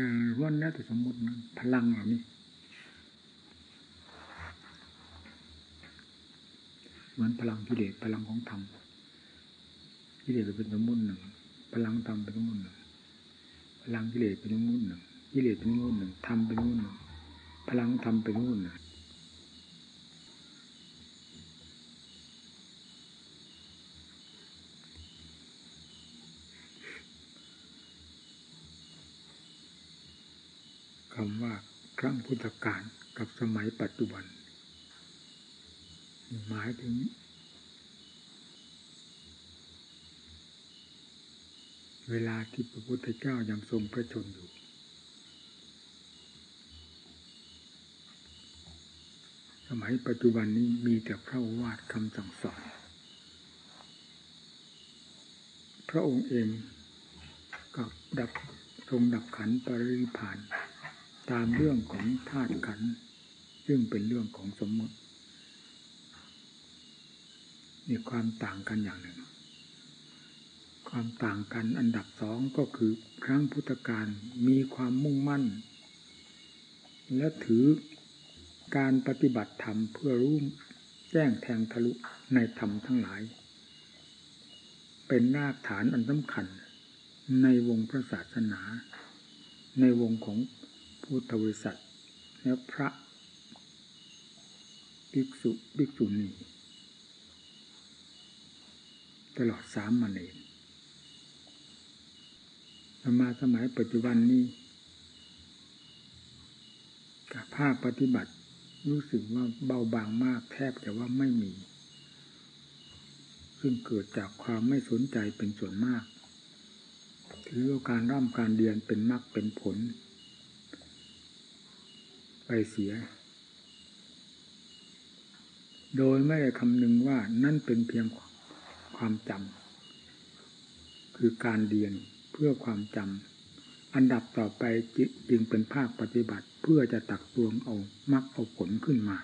อล้วนแล้วแต่สมมตินะพลังเหล่านี้เหมือนพลังกิเลสพลังของธรรมกิเลสเป็นสมมติหนึ่ง พลังธรรมเป็นสมมติหนึ่งพลังกิเลสเป็นสมมติหนึ่งกิเลสเป็นสมมติหนึ่งธรรมเป็นสมมติหนึ่งพลังธรรมเป็นสมมติหนึ่งคำว่า ครั้งพุทธกาลกับสมัยปัจจุบัน หมายถึง เวลาที่พระพุทธเจ้ายังทรงพระชนอยู่ สมัยปัจจุบันนี้มีแต่พระวาทคำสั่งสอน พระองค์เองก็ดับทรงดับขันปรินิพาน ตามเรื่องของธาตุขันซึ่งเป็นเรื่องของสมมติมีความต่างกันอย่างหนึ่ง ความต่างกันอันดับสองก็คือครั้งพุทธกาลมีความมุ่งมั่น และถือการปฏิบัติธรรมเพื่อรู้แจ้งแทงทะลุในธรรมทั้งหลาย เป็นรากฐานอันสำคัญในวงพระศาสนา ในวงของ พุทธบริษัท และพระภิกษุภิกษุณีตลอดสามมันเองมาสมัยปัจจุบันนี้กับภาคปฏิบัติรู้สึกว่าเบาบางมากแทบจะว่าไม่มี ซึ่งเกิดจากความไม่สนใจเป็นส่วนมาก ถือการร่ำการเรียนเป็นมรรคเป็นผล ไปเสีย โดยไม่ได้คำนึงว่านั่นเป็นเพียงความจำคือการเรียนเพื่อความจำอันดับต่อไปจึงเป็นภาคปฏิบัติเพื่อจะตักตวงเอามักเอาผลขึ้นมา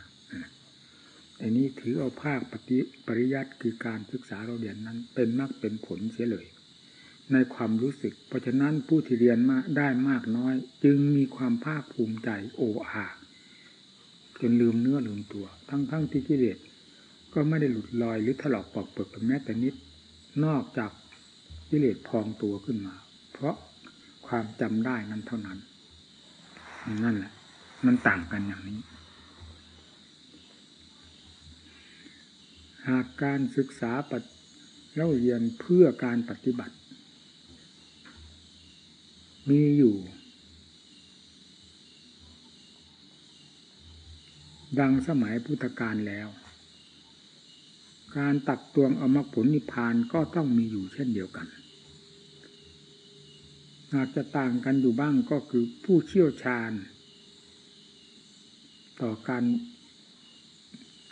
แต่นี้ถือเอาภาคปฏิปริยัติคือการศึกษาเราเรียนนั้น เป็นมากเป็นผลเสียเลย ในความรู้สึก เพราะฉะนั้นผู้ที่เรียนมาได้มากน้อย จึงมีความภาคภูมิใจโอ้อาจนลืมเนื้อลืมตัว ทั้งๆทที่กิเลสก็ไม่ได้หลุดลอยหรือถลอกปอกเปิดแม้แต่นิด นอกจากกิเลสพองตัวขึ้นมา เพราะความจำได้นั้นเท่านั้นนั่นแหละ มันต่างกันอย่างนี้ หากการศึกษาปเล่าเรียนเพื่อการปฏิบัติ มีอยู่ ดังสมัยพุทธกาลแล้ว การตักตวงเอามรรคผลนิพพานก็ต้องมีอยู่เช่นเดียวกันอาจจะต่างกันอยู่บ้างก็คือผู้เชี่ยวชาญ ต่อการ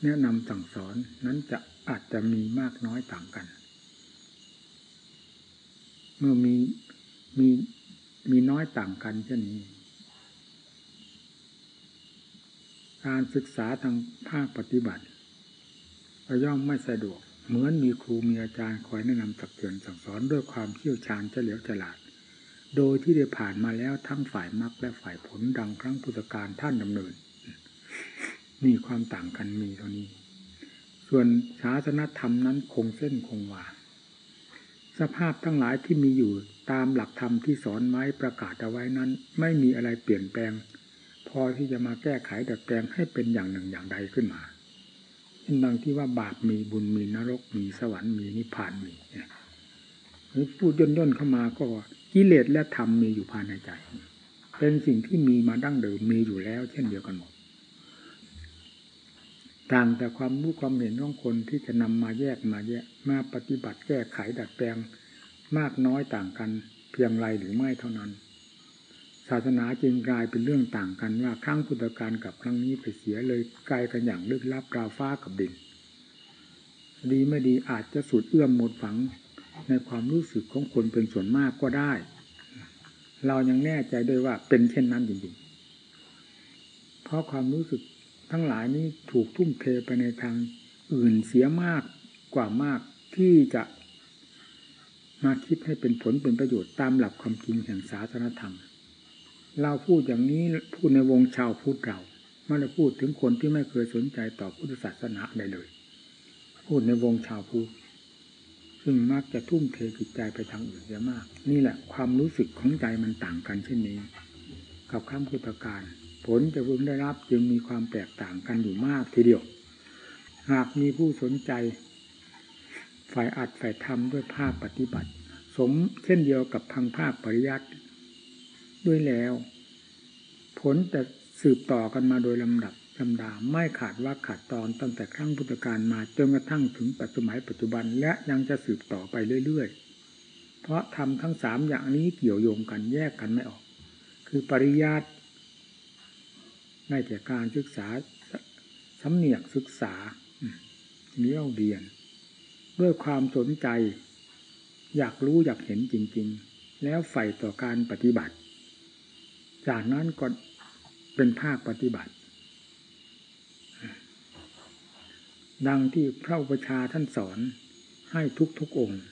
แนะนำสั่งสอนนั้นจะอาจจะมีมากน้อยต่างกัน เมื่อมีมี มีน้อยต่างกันเช่นนี้ การศึกษาทางภาคปฏิบัติก็ย่อมไม่สะดวก เหมือนมีครูมีอาจารย์คอยแนะนำตักเตือนสั่งสอนด้วยความเชี่ยวชาญเฉลียวฉลาด โดยที่ได้ผ่านมาแล้วทั้งฝ่ายมรรคและฝ่ายผลดังครั้งพุทธการท่านดำเนินมีความต่างกันมีเท่านี้ ส่วนศาสนธรรมนั้นคงเส้นคงวาสภาพทั้งหลายที่มีอยู่ ตามหลักธรรมที่สอนไว้ประกาศเอาไว้นั้น ไม่มีอะไรเปลี่ยนแปลง พอที่จะมาแก้ไขดัดแปลงให้เป็นอย่างหนึ่งอย่างใดขึ้นมาเช่นดังที่ว่าบาปมีบุญมีนรกมีสวรรค์มีนิพพานมีหรือพูดย่นย่นเข้ามาก็กิเลสและธรรมมีอยู่ภายในใจ เป็นสิ่งที่มีมาดั้งเดิมมีอยู่แล้ว เช่นเดียวกันหมดต่างแต่ความรู้ความเห็นของคนที่จะนำมาแยกมาแยกมาปฏิบัติแก้ไขดัดแปลง มากน้อยต่างกัน เพียงไรหรือไม่เท่านั้น ศาสนาจึงกลายเป็นเรื่องต่างกันว่าครั้งพุทธกาลกับครั้งนี้ไปเสียเลยกลายกันอย่างลึกลับราวฟ้ากับดิน ดีไม่ดีอาจจะสุดเอื้อมหมดฝังในความรู้สึกของคนเป็นส่วนมากก็ได้ เรายังแน่ใจด้วยว่าเป็นเช่นนั้นจริงๆ เพราะความรู้สึกทั้งหลายนี้ถูกทุ่มเทไปในทางอื่นเสียมากกว่ามากที่จะ มาคิดให้เป็นผลเป็นประโยชน์ตามหลักความจริงแห่งศาสนธรรม เราพูดอย่างนี้พูดในวงชาวพุทธเราไม่ได้พูดถึงคนที่ไม่เคยสนใจต่อพุทธศาสนาใดเลย พูดในวงชาวพุทธซึ่งมักจะทุ่มเทจิตใจไปทางอื่นเยอะมาก นี่แหละความรู้สึกของใจมันต่างกันเช่นนี้ กับข้ามพุทธการ ผลจะพึงได้รับจึงมีความแตกต่างกันอยู่มากทีเดียว หากมีผู้สนใจ ฝ่ายอัดฝ่ายทำด้วยภาคปฏิบัติ สมเช่นเดียวกับทางภาคปริยัติด้วยแล้ว ผลจะสืบต่อกันมาโดยลำดับลำดาไม่ขาดว่าขาดตอนตั้งแต่ครั้งพุทธกาลมาจนกระทั่งถึงปัจจุบันปัจจุบันและยังจะสืบต่อไปเรื่อยๆ เพราะทำทั้งสามอย่างนี้เกี่ยวโยงกันแยกกันไม่ออก คือปริยัติได้แก่การศึกษาสำเนียกศึกษาเลี้ยวเรียน ด้วยความสนใจ อยากรู้อยากเห็นจริง ๆ แล้วใฝ่ต่อการปฏิบัติ จากนั้นก็เป็นภาคปฏิบัติ ดังที่พระอุปชาท่านสอนให้ทุกทุกองค์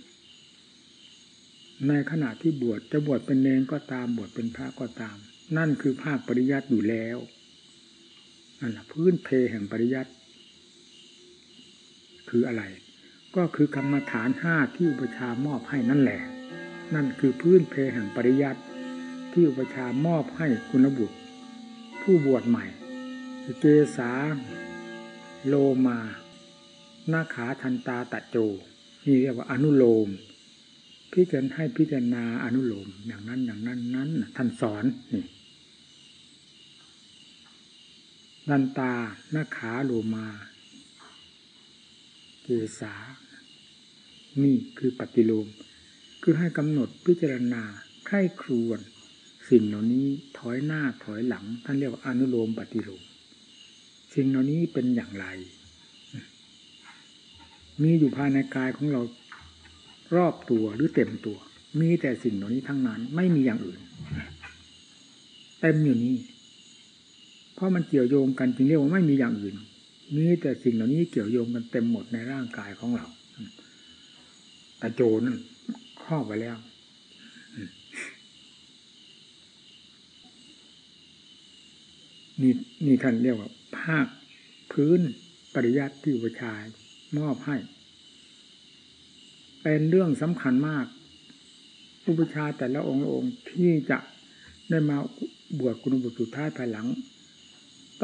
ในขณะที่บวชจะบวชเป็นเนงก็ตามบวชเป็นพระก็ตาม นั่นคือภาคปริยัติอยู่แล้วนั่นแหละพื้นเพแห่งปริยัติคืออะไร ก็คือกรรมฐานห้าที่อุปชามอบให้นั่นแหละ นั่นคือพื้นเพแห่งปริยัติที่อุปชามอบให้คุณบุตร ผู้บวชใหม่เกษาโลมาหน้าขาทันตาตะโจนี่เรียกว่าอนุโลม พิจารณาให้พิจารณาอนุโลมอย่างนั้นอย่างนั้นนั้นท่านสอนนี่นันตาหน้าขาโลมา เกษา นี่คือปฏิโลม คือให้กำหนดพิจารณาใคร่ครวนสิ่งเหล่านี้ถอยหน้าถอยหลังท่านเรียกว่าอนุโลมปฏิโลม สิ่งเหล่านี้เป็นอย่างไร มีอยู่ภายในกายของเรารอบตัวหรือเต็มตัว มีแต่สิ่งเหล่านี้ทั้งนั้น ไม่มีอย่างอื่น เต็มอยู่นี่เพราะมันเกี่ยวโยงกันจึงเรียกว่าไม่มีอย่างอื่น มีแต่สิ่งเหล่านี้เกี่ยวโยงกันเต็มหมดในร่างกายของเรา ตะโจนครอบไปแล้วนี่นี่ท่านเรียกว่า ภาคพื้นปริยัติที่อุปชายมอบให้ เป็นเรื่องสำคัญมากอุปชาแต่ละองค์องค์ที่จะได้มาบวชคุณบุตรสุดท้ายภายหลัง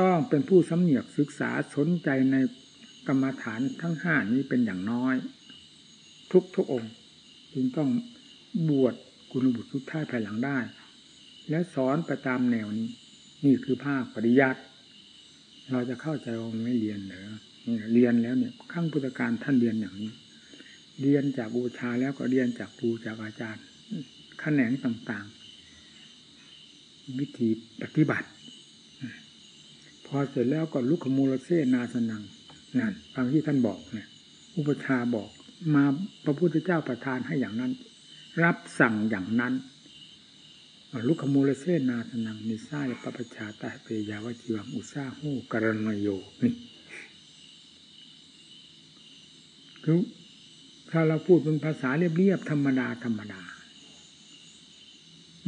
ต้องเป็นผู้สำเนียกศึกษาสนใจในกรรมฐานทั้งห้านี้เป็นอย่างน้อย ทุกทุกองค์จึงต้องบวชคุณบุตรสุดท้ายภายหลังได้ และสอนไปตามแนวนี้ นี่คือภาคปริยัติเราจะเข้าใจองค์ไม่เรียนเหรอเรียนแล้วเนี่ยขั้งพุทธการท่านเรียนอย่างนี้ เรียนจากบูชาแล้วก็เรียนจากครูจากอาจารย์ขแขนงต่างๆ วิธีปฏิบัติ พอเสร็จแล้วก็ลุกขมูลเซนาสนังนั่นฟังที่ท่านบอกเนี่ยอุปชาบอก มาพระพุทธเจ้าประทานให้อย่างนั้น รับสั่งอย่างนั้นลุกขมูลเซนาสนังนิสาปปชาตาเปยาวจิวังอุซาหูกรณโยนี่คือถ้าเราพูดเป็นภาษาเรียบๆธรรมดาธรรมดา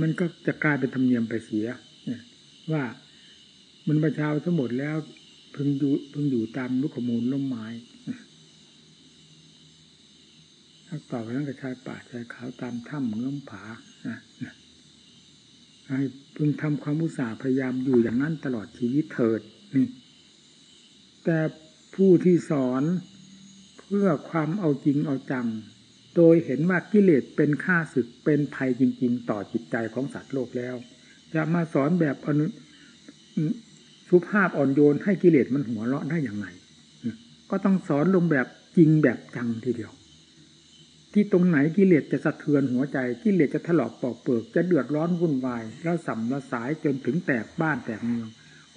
มันก็จะกลายเป็นธรรมเนียมไปเสียว่ามันประชาทั้งหมดแล้ว พึงอยู่พึงอยู่ตามลูกขมูลล้มไม้้าต่อไปนั้นก็ชายป่าชายขาวตามถ้ำเงื่อมผาให้พึงทำความอุตสาห์พยายามอยู่อย่างนั้นตลอดชีวิตเถิดนี่ แต่ผู้ที่สอนเพื่อความเอาจริงเอาจัง โดยเห็นว่ากิเลสเป็นค่าศึกเป็นภัยจริง ๆ ต่อจิตใจของสัตว์โลกแล้วจะมาสอนแบบอนุสุภาพอ่อนโยนให้กิเลสมันหัวเราะได้อย่างไรก็ต้องสอนลงแบบจริงแบบจังทีเดียว ที่ตรงไหนกิเลสจะสะเทือนหัวใจกิเลสจะถลอกปอกเปิกจะเดือดร้อนวุ่นวายแล้วสัมละสายจนถึงแตกบ้านแตกเมือง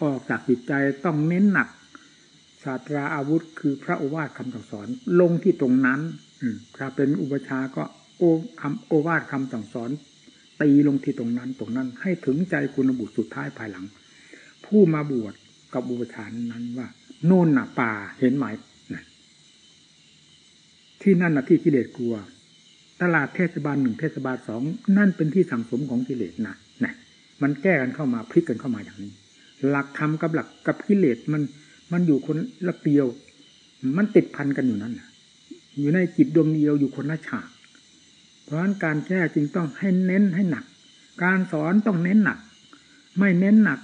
ออกจากจิตใจต้องเน้นหนักศาสตราอาวุธคือพระโอวาทคำสั่งสอน ลงที่ตรงนั้นถ้าเป็นอุปชาก็โอคำโอวาทคำสั่งสอน ตีลงที่ตรงนั้นตรงนั้น ให้ถึงใจคุณบุตรสุดท้ายภายหลัง ผู้มาบวชกับอุปชานั้นว่า โน่นน่ะป่าเห็นไหม ที่นั่นนะที่กิเลสกลัว ตลาดเทศบาลหนึ่งเทศบาลสองนั่นเป็นที่สังสมของกิเลสนะนะมันแก้กันเข้ามาพลิกกันเข้ามาอย่างนี้ หลักธรรมกับหลักกับกิเลสมันมันอยู่คนละเปียว มันติดพันกันอยู่นั่นนะอยู่ในจิตดวงเดียวอยู่คนละฉาก เพราะฉะนั้นการแก้จึงต้องให้เน้นให้หนัก การสอนต้องเน้นหนัก ไม่เน้นหนัก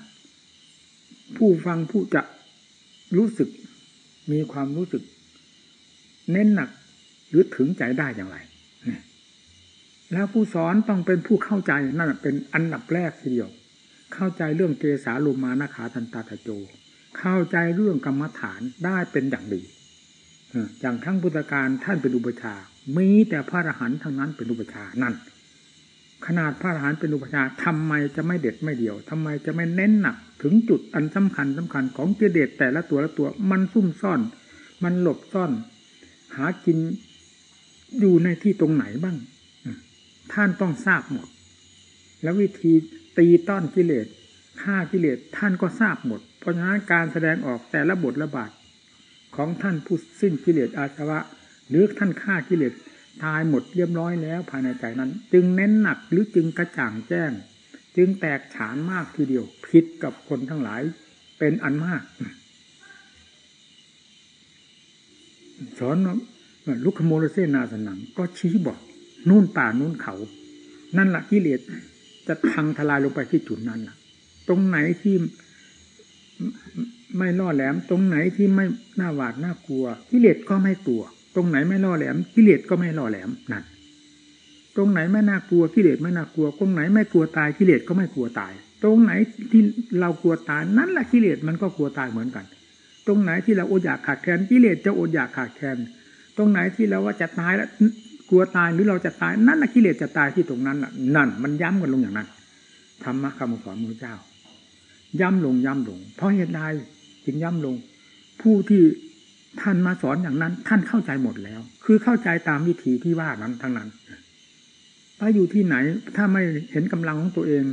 ผู้ฟังผู้จะรู้สึกมีความรู้สึก เน้นหนัก หรือถึงใจได้อย่างไร แล้วผู้สอนต้องเป็นผู้เข้าใจนั่นเป็นอันดับแรกทีเดียว เข้าใจเรื่องเกสาลุมานาขาตันตาตะโจ เข้าใจเรื่องกรรมฐานได้เป็นอย่างดีอย่างทั้งพุทธการท่านเป็นอุปชา มีแต่พระอรหันต์ทั้งนั้นเป็นอุปชานั่น ขนาดพระอรหันต์เป็นอุปชาทำไมจะไม่เด็ดไม่เดียวทำไมจะไม่เน้นหนัก ถึงจุดอันสำคัญสำคัญของเจเดตแต่ละตัวละตัวมันซุ่มซ่อน มันหลบซ่อน หากิน อยู่ในที่ตรงไหนบ้าง ท่านต้องทราบหมด แล้ววิธีตีต้อนกิเลสฆ่ากิเลสท่านก็ทราบหมด เพราะฉะนั้นการแสดงออกแต่ละบทละบาทของท่านผู้สิ้นกิเลสอาสวะ หรือท่านฆ่ากิเลสตายหมดเรียบร้อยแล้วภายในใจนั้น จึงเน้นหนักหรือจึงกระจ่างแจ้ง จึงแตกฉานมากทีเดียวผิดกับคนทั้งหลายเป็นอันมาก สอน ลุกขโมโลเซนาสนัง ก็ชี้บอกนู่นป่านู่นเขา นั่นแหละกิเลสจะพังทลายลงไปที่จุดนั้นล่ะ ตรงไหนที่ไม่ล่อแหลม ตรงไหนที่ไม่น่าหวาดน่ากลัวกิเลสก็ไม่กลัว ตรงไหนไม่ล่อแหลมกิเลสก็ไม่ล่อแหลมนั่นตรงไหนไม่น่ากลัวกิเลสไม่น่ากลัว ตรงไหนไม่กลัวตายกิเลสก็ไม่กลัวตาย ตรงไหนที่เรากลัวตายนั่นแหละกิเลสมันก็กลัวตายเหมือนกัน ตรงไหนที่เราอดอยากขาดแคลนกิเลสจะอดอยากขาดแคลน ตรงไหนที่เราว่าจะตายแล้วกลัวตายหรือเราจะตายนั่นแหละกิเลสจะตายที่ตรงนั้นน่ะ นั่น มันย้ำกันลงอย่างนั้นธรรมะคำสอนพระเจ้า ย้ำลงย้ำลง เพราะเหตุใดจึงย้ำลง ผู้ที่ท่านมาสอนอย่างนั้น ท่านเข้าใจหมดแล้ว คือเข้าใจตามวิธีที่ว่านั้นทั้งนั้นไปอยู่ที่ไหน ถ้าไม่เห็นกำลังของตัวเอง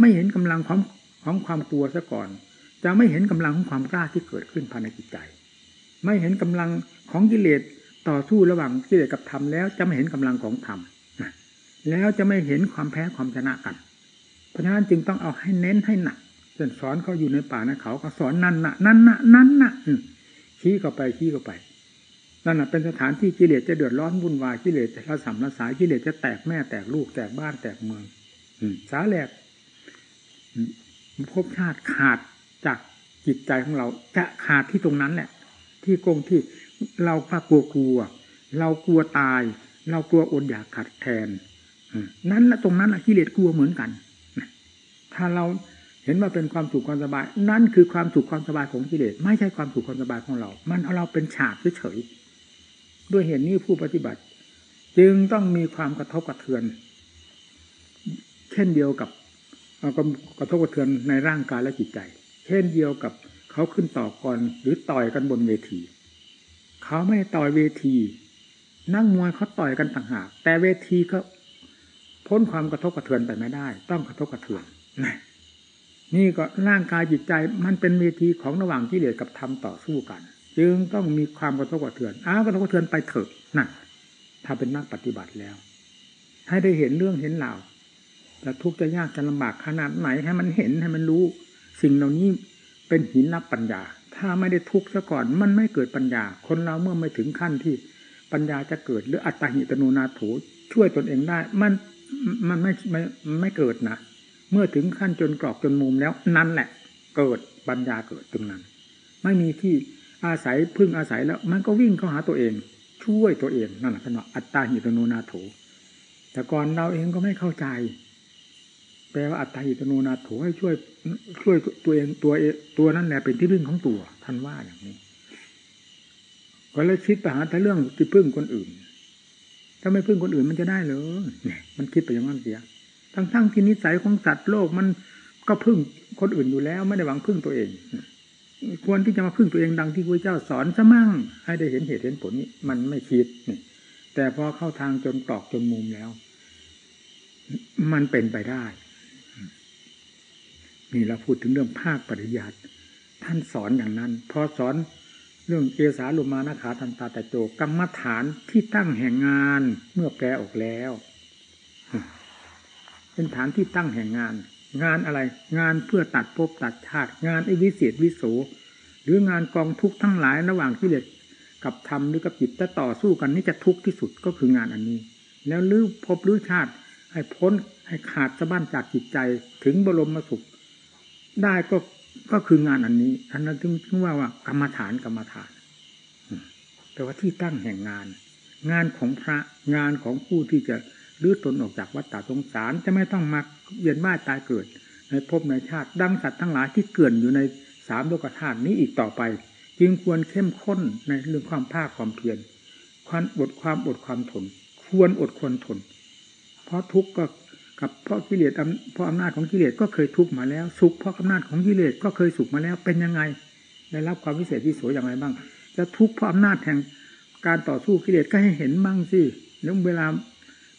ไม่เห็นกำลังของของความกลัวซะก่อน จะไม่เห็นกำลังของความกล้าที่เกิดขึ้นภายในจิตใจ ไม่เห็นกำลังของกิเลส ต่อสู้ระหว่างกิเลสกับธรรมแล้วจะไม่เห็นกำลังของธรรมแล้วจะไม่เห็นความแพ้ความชนะกัน เพราะฉะนั้นจึงต้องเอาให้เน้นให้หนักจนสอนเขาอยู่ในป่าในเขาก็สอนนั่นน่ะนั่นน่ะนั่นน่ะชี้เข้าไปชี้เข้าไปนั่นน่ะเป็นสถานที่กิเลสจะเดือดร้อนวุ่นวายกิเลสจะระสำระสายกิเลสจะแตกแม่แตกลูกแตกบ้านแตกเมืองสาแหลกภพชาติขาดจากจิตใจของเรา จะขาดที่ตรงนั้นแหละ ที่กงที่ เราก็กลัวกลัว เรากลัวตาย เรากลัวอดอยากขัดแทนนั้นละตรงนั้นละกิเลสกลัวเหมือนกันถ้าเราเห็นว่าเป็นความสุขความสบาย นั่นคือความสุขความสบายของกิเลสไม่ใช่ความสุขความสบายของเรา มันเอาเราเป็นฉากเฉยๆด้วยเหตุนี้ผู้ปฏิบัติ จึงต้องมีความกระทบกระเทือน เช่นเดียวกับกระทบกระเทือนในร่างกายและจิตใจ เช่นเดียวกับเขาขึ้นต่อกรหรือต่อยกันบนเวที เขาไม่ต่อยเวที นั่งมวยเขาต่อยกันต่างหากแต่เวทีก็พ้นความกระทบกระเทือนไปไม่ได้ ต้องกระทบกระเทือนนี่ก็ร่างกายจิตใจมันเป็นเวทีของระหว่างกิเลสกับธรรมต่อสู้กัน จึงต้องมีความกระทบกระเทือนอ้าวกระทบกระเทือนไปเถอะนั่นถ้าเป็นนักปฏิบัติแล้ว ให้ได้เห็นเรื่องเห็นเหล่าจะทุกข์จะยากจะลำบากขนาดไหนให้มันเห็นให้มันรู้ สิ่งเหล่านี้เป็นหินรับปัญญา ถ้าไม่ได้ทุกข์ซะก่อน มันไม่เกิดปัญญา คนเราเมื่อไม่ถึงขั้นที่ปัญญาจะเกิด หรืออัตตหิตโนนาโถช่วยตนเองได้ มันมันไม่ไม่ไม่เกิดนะเมื่อถึงขั้นจนกรอกจนมุมแล้ว นั่นแหละ เกิดปัญญาเกิดตรงนั้น ไม่มีที่อาศัยพึ่งอาศัยแล้ว มันก็วิ่งเข้าหาตัวเอง ช่วยตัวเองนั่นแหละขณะอัตตาหิตโนนาโถแต่ก่อนเราเองก็ไม่เข้าใจ แปลว่าอัตตาหิตโนนาโถให้ช่วย ช่วยตัวเองตัวเองตัวนั่นแหละเป็นที่พึ่งของตัวท่านว่าอย่างนี้ก็เลยคิดไปหาแต่เรื่องที่พึ่งคนอื่น ถ้าไม่พึ่งคนอื่นมันจะได้เหรอเนี่ยมันคิดไปอย่างนั้นเสียทั้งๆที่นิสัยของสัตว์โลกมันก็พึ่งคนอื่นอยู่แล้ว ไม่ได้หวังพึ่งตัวเอง ควรที่จะมาพึ่งตัวเองดังที่พระเจ้าสอนซะมั่ง ให้ได้เห็นเหตุเห็นผลนี้มันไม่คิดนี่แต่พอเข้าทางจนกรอกจนมุมแล้ว มันเป็นไปได้ นี่เราพูดถึงเรื่องภาคปริยัติท่านสอนอย่างนั้น พอสอนเรื่องเกสาลุมานาขาทันตาตะโจกรรมฐานที่ตั้งแห่งงานเมื่อแปลออกแล้ว เป็นฐานที่ตั้งแห่งงาน งานอะไร งานเพื่อตัดภพตัดชาติ งานไอวิเศษวิโสหรืองานกองทุกข์ทั้งหลายระหว่างกิเลสกับธรรมหรือกับจิตจะต่อสู้กันนี่จะทุกข์ที่สุดก็คืองานอันนี้ แล้วลื้อภพลื้อชาติ ให้พ้นให้ขาดสะบั้นจากจิตใจถึงบรมสุข ได้ก็ก็คืองานอันนี้อันนั้นถึงถึงว่าว่ากรรมฐานกรรมฐานแต่ว่าที่ตั้งแห่งงาน งานของพระงานของผู้ที่จะลื้อตนออกจากวัฏฏะสงสารจะไม่ต้องมาเวียนว่ายตายเกิด ในภพในชาติดังสัตว์ทั้งหลายที่เกิดอยู่ในสามโลกธาตุนี้อีกต่อไป จึงควรเข้มข้นในเรื่องความภาคความเพียรความอดความอดความทน ควรอดควรทน เพราะทุกข์ก็ กับเพราะกิเลสเพราะอำนาจของกิเลสก็เคยทุกข์มาแล้ว สุขเพราะอำนาจของกิเลสก็เคยสุขมาแล้วเป็นยังไงได้รับความวิเศษวิโสอย่างไรบ้าง จะทุกข์เพราะอำนาจแห่งการต่อสู้กิเลสก็ให้เห็นบ้างสิแล้วเวลา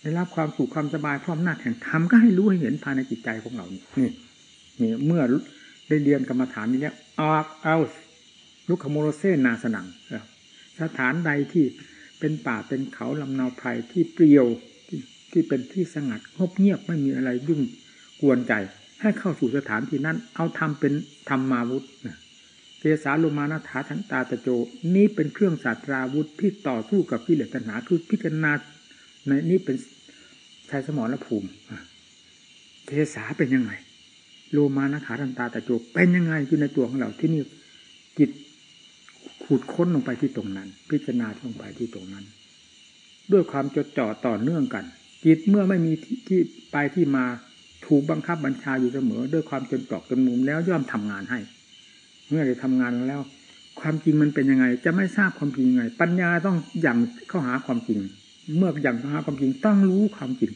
ได้รับความสุขความสบายเพราะอำนาจแห่งธรรมก็ให้รู้ให้เห็นภายในจิตใจของเรานี่นี่เมื่อได้เรียนกรรมฐานนี้แล้วออกเอาลุกขโมโรเซนาสนังสถานใดที่เป็นป่าเป็นเขาลำนาวไพรที่เปลี่ยว ที่เป็นที่สงัดงบเงียบไม่มีอะไรยุ่งกวนใจ ให้เข้าสู่สถานที่นั้น เอาทำเป็นธรรมาวุธเกสาโลมานาถาทันตาตะโจ นี้เป็นเครื่องศาสตราวุธที่ต่อสู้กับกิเลสตัณหาคือพิจารณาในนี้เป็นชายสมรภูมิเทสาเป็นยังไง โลมานาขาทันตาตะโจเป็นยังไงอยู่ในตัวของเราที่นี่จิตขูดค้นลงไปที่ตรงนั้น พิจารณาลงไปที่ตรงนั้น ด้วยความจดจ่อต่อเนื่องกัน จิตเมื่อไม่มีที่ไปที่มาถูกบังคับบัญชาอยู่เสมอ ด้วยความจนตรอกจนมุมแล้วย่อมทำงานให้ เมื่อได้ทำงานแล้ว ความจริงมันเป็นยังไง จะไม่ทราบความจริงยังไง ปัญญาต้องอยั่งเข้าหาความจริง เมื่ออยั่งเข้าหาความจริงต้องรู้ความจริง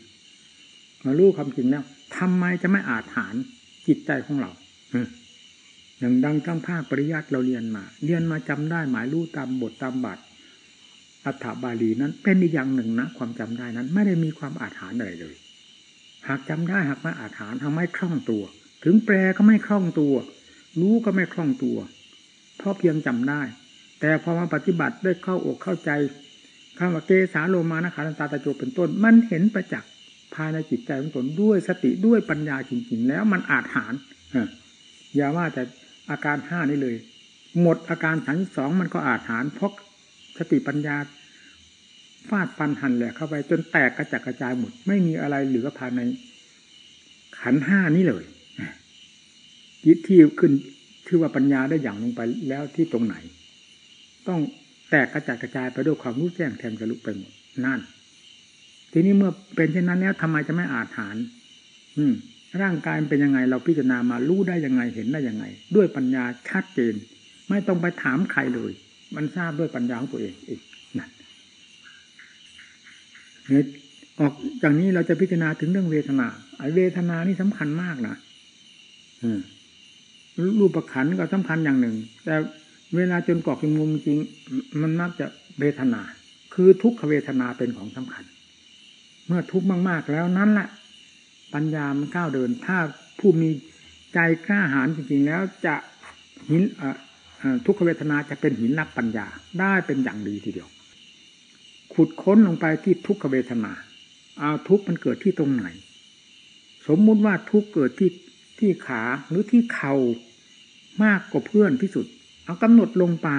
มารู้ความจริงแล้วทำไมจะไม่อาจฐานจิตใจของเราอย่างดังทั้งภาคปริยัติเราเรียนมา เรียนมาจำได้หมายรู้ตามบทตามบัตร อัฏฐบาลีนั้นเป็นอีกอย่างหนึ่งนะ ความจำได้นั้น ไม่ได้มีความอาถรรพ์อะไรเลย หากจำได้หากไม่อาถรรพ์ทำไม่คล่องตัว ถึงแปลก็ไม่คล่องตัว รู้ก็ไม่คล่องตัว เพราะเพียงจำได้ แต่พอมาปฏิบัติได้เข้าอกเข้าใจคำว่าเกสาโลมานะขาตาตาโจเป็นต้น มันเห็นประจักษ์ภายในจิตใจของตนด้วยสติด้วยปัญญาจริงๆ แล้วมันอาจหารอย่าว่าแต่อาการห้านี่เลย หมดอาการสามสองมันก็อาจหารเพราะ สติปัญญาฟาดฟันหันแหลกเข้าไป จนแตกกระจัดกระจายหมด ไม่มีอะไรเหลือภายใน ขันห้านี้เลยยิทที่ขึ้นชื่อว่าปัญญาได้อย่างลงไปแล้วที่ตรงไหน ต้องแตกกระจัดกระจายไปด้วยความรู้แจ้งแทงทะลุไปหมดนั่น ทีนี้เมื่อเป็นเช่นนั้นแล้วทำไมจะไม่อาจหารอืม ร่างกายเป็นยังไง เราพิจารณามารู้ได้ยังไงเห็นได้ยังไง ด้วยปัญญาชัดเจน ไม่ต้องไปถามใครเลย มันทราบด้วยปัญญาของตัวเองอีกนั่นเนี่ยออกจากนี้เราจะพิจารณาถึงเรื่องเวทนาไอ้เวทนานี่สำคัญมากนะรูปประขันก็สำคัญอย่างหนึ่ง แต่เวลาจนกรอกจนมุมจริง มันมักจะเวทนา คือทุกขเวทนาเป็นของสำคัญ เมื่อทุกข์มากๆแล้วนั้นแหละปัญญามันก้าวเดิน ถ้าผู้มีใจกล้าหาญจริงๆแล้วจะหิน ทุกขเวทนาจะเป็นหินนักปัญญาได้เป็นอย่างดีทีเดียว ขุดค้นลงไปที่ทุกขเวทนาเอาทุกมันเกิดที่ตรงไหน สมมุติว่าทุกเกิดที่ที่ขาหรือที่เข่ามากกว่าเพื่อนที่สุด เอากำหนดลงไป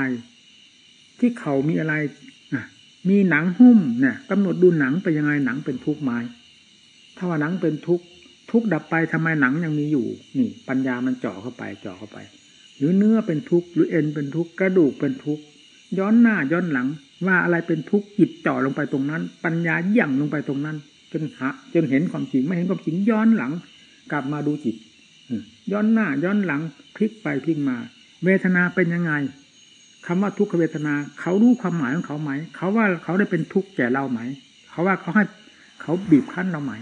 ที่เข่ามีอะไรมีหนังหุ้มเนี่ยกำหนดดูหนังไปยังไงหนังเป็นทุกไม้ถ้าว่าหนังเป็นทุกข์ทุกข์ดับไปทำไมหนังยังมีอยู่ นี่ ปัญญามันเจาะเข้าไปเจาะเข้าไป หรือเนื้อเป็นทุกข์หรือเอ็นเป็นทุกข์กระดูกเป็นทุกข์ย้อนหน้าย้อนหลัง ว่าอะไรเป็นทุกข์จิตเจาะลงไปตรงนั้น ปัญญายั่งลงไปตรงนั้น จนหาจนเห็นความจริงไม่เห็นความจริงย้อนหลัง กลับมาดูจิตย้อนหน้าย้อนหลังพลิกไปพลิกมา เวทนาเป็นยังไงคำว่าทุกขเวทนา เขารู้ความหมายของเขาไหม เขาว่าเขาได้เป็นทุกข์แก่เราไหม เขาว่าเขาให้เขาบีบคั้นเราไหม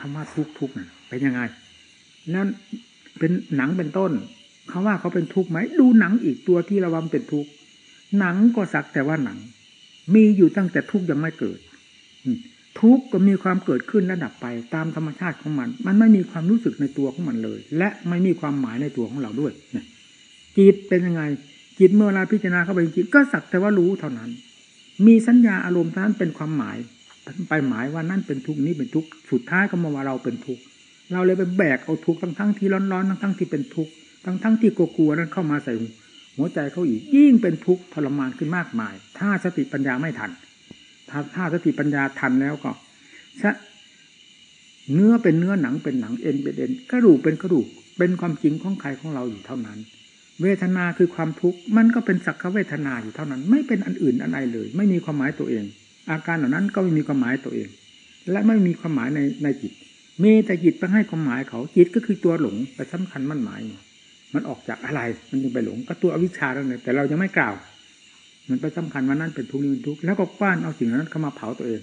คำว่าทุกทุกเป็นยังไงนั่นเป็นหนังเป็นต้น เขาว่าเขาเป็นทุกข์ไหมดูหนังอีกตัวที่ระวังเป็นทุกข์หนังก็สักแต่ว่าหนัง มีอยู่ตั้งแต่ทุกข์ยังไม่เกิดทุกข์ก็มีความเกิดขึ้นระดับไปตามธรรมชาติของมัน มันไม่มีความรู้สึกในตัวของมันเลย และไม่มีความหมายในตัวของเราด้วยจิตเป็นยังไง จิตเมื่อเวลาพิจารณาเข้าไปจิตก็สักแต่ว่ารู้เท่านั้น มีสัญญาอารมณ์นั้นเป็นความหมายไปหมายว่านั่นเป็นทุกข์นี้เป็นทุกข์สุดท้ายก็มาว่าเราเป็นทุกข์เราเลยไปแบกเอาทุกข์ทั้งทั้งที่ร้อนๆทั้งทั้งที่เป็นทุกข์ ทั้งทั้งที่กลัวๆนั้นเข้ามาใส่หัวใจเขาอีกยิ่งเป็นทุกข์ทรมานขึ้นมากมาย ถ้าสติปัญญาไม่ทัน ถ้าถ้าสติปัญญาทันแล้วก็เนื้อเป็นเนื้อหนังเป็นหนังเอ็นเป็นเอ็นกระดูกเป็นกระดูกเป็นความจริงของใครของเราอยู่เท่านั้น เวทนาคือความทุกข์มันก็เป็นสักขเวทนาอยู่เท่านั้น ไม่เป็นอันอื่นอันใดเลย ไม่มีความหมายตัวเอง อาการเหล่านั้นก็ไม่มีความหมายตัวเอง และไม่มีความหมายในในจิตมีแต่จิตไปให้ความหมายเขาจิตก็คือตัวหลงไปสำคัญมั่นหมาย มันออกจากอะไร มันยังไปหลงก็ตัวอวิชชาแล้วเลยแต่เรายังไม่กล่าว มันไปสำคัญว่านั่นเป็นทุกข์นี่เป็นทุกข์แล้วก็กว้านเอาสิ่งนั้นเข้ามาเผาตัวเอง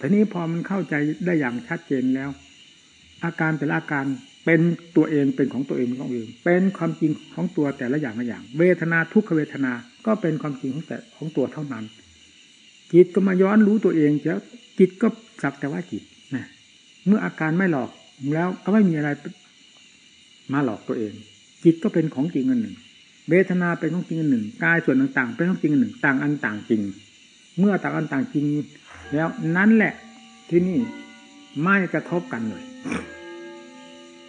ทีนี้พอมันเข้าใจได้อย่างชัดเจนแล้ว อาการแต่ละอาการเป็นตัวเองเป็นของตัวเองเป็นของเอง เป็นความจริงของตัวแต่ละอย่างละอย่าง เวทนาทุกขเวทนา ก็เป็นความจริงของแต่ของตัวเท่านั้น จิตก็มาย้อนรู้ตัวเองแล้วจิตก็สักแต่ว่าจิตนะเมื่ออาการไม่หลอกแล้วก็ไม่มีอะไรมาหลอกตัวเอง จิตก็เป็นของจริงอันหนึ่ง เวทนาเป็นของจริงอันหนึ่งกายส่วนต่างๆ เป็นของจริงอันหนึ่ง ต่างอันต่างจริง เมื่อต่างอันต่างจริง แล้วนั้นแหละที่นี่ไม่กระทบกันเลย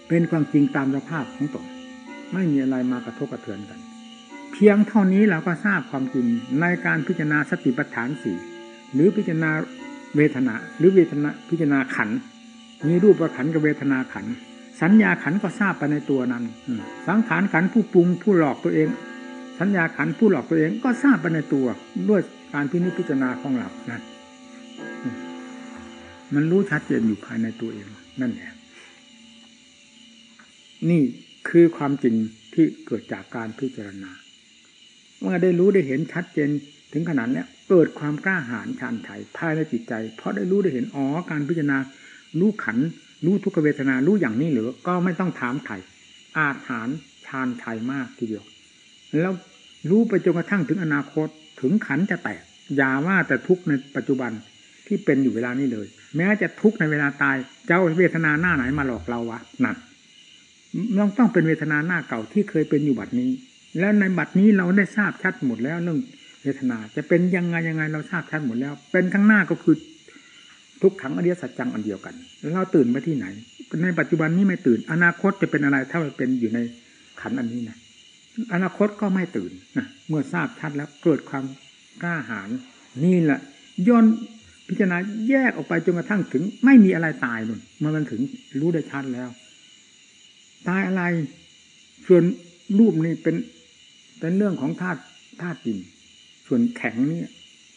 เป็นความจริงตามสภาพของตนไม่มีอะไรมากระทบกระเทือนกัน เพียงเท่านี้เราก็ทราบความจริงในการพิจารณาสติปัฏฐานสี่หรือพิจารณาเวทนา หรือเวทนาพิจารณาขันมีรูปประขันกับเวทนาขัน สัญญาขันก็ทราบไปในตัวนั้นสังขารขันผู้ปรุงผู้หลอกตัวเอง สัญญาขันผู้หลอกตัวเองก็ทราบไปในตัว ด้วยการพิจพิจารณาของเรานั่นมันรู้ชัดเจนอยู่ภายในตัวเอง นั่นแหละนี่คือความจริงที่เกิดจากการพิจารณาเมื่อได้รู้ได้เห็นชัดเจนถึงขนาดนี้เกิดความกล้าหาญชาญชัยภายในจิตใจ เพราะได้รู้ได้เห็นอ๋อการพิจารณารู้ขัน รู้ทุกเวทนารู้อย่างนี้หรือก็ไม่ต้องถามไถ่อาถานชาญชัยมากทีเดียว แล้วรู้ไปจนกระทั่งถึงอนาคตถึงขันจะแตกอย่าว่าแต่ทุกในปัจจุบันที่เป็นอยู่เวลานี้เลย แม้จะทุกในเวลาตายเจ้าเวทนาหน้าไหนมาหลอกเราวะนั่นต้องต้องเป็นเวทนาหน้าเก่าที่เคยเป็นอยู่บัดนี้ แล้วในบัดนี้เราได้ทราบชัดหมดแล้วเรื่องเวทนาจะเป็นยังไงยังไงเราทราบชัดหมดแล้ว เป็นข้างหน้าก็คือ ทุกขังอริยสัจจังอันเดียวกันเราตื่นไปที่ไหน ในปัจจุบันนี้ไม่ตื่น อนาคตจะเป็นอะไรถ้ามันเป็นอยู่ในขันอันนี้นะอนาคตก็ไม่ตื่นนะเมื่อทราบชัดแล้วเกิดความกล้าหาญนี่แหละย้อนพิจารณาแยกออกไปจนกระทั่งถึง ไม่มีอะไรตายนุ่นเมื่อมันถึงรู้ได้ชัดแล้ว ตายอะไรส่วนรูปนี่เป็นเป็นเรื่องของธาตุธาตุดินส่วนแข็งนี่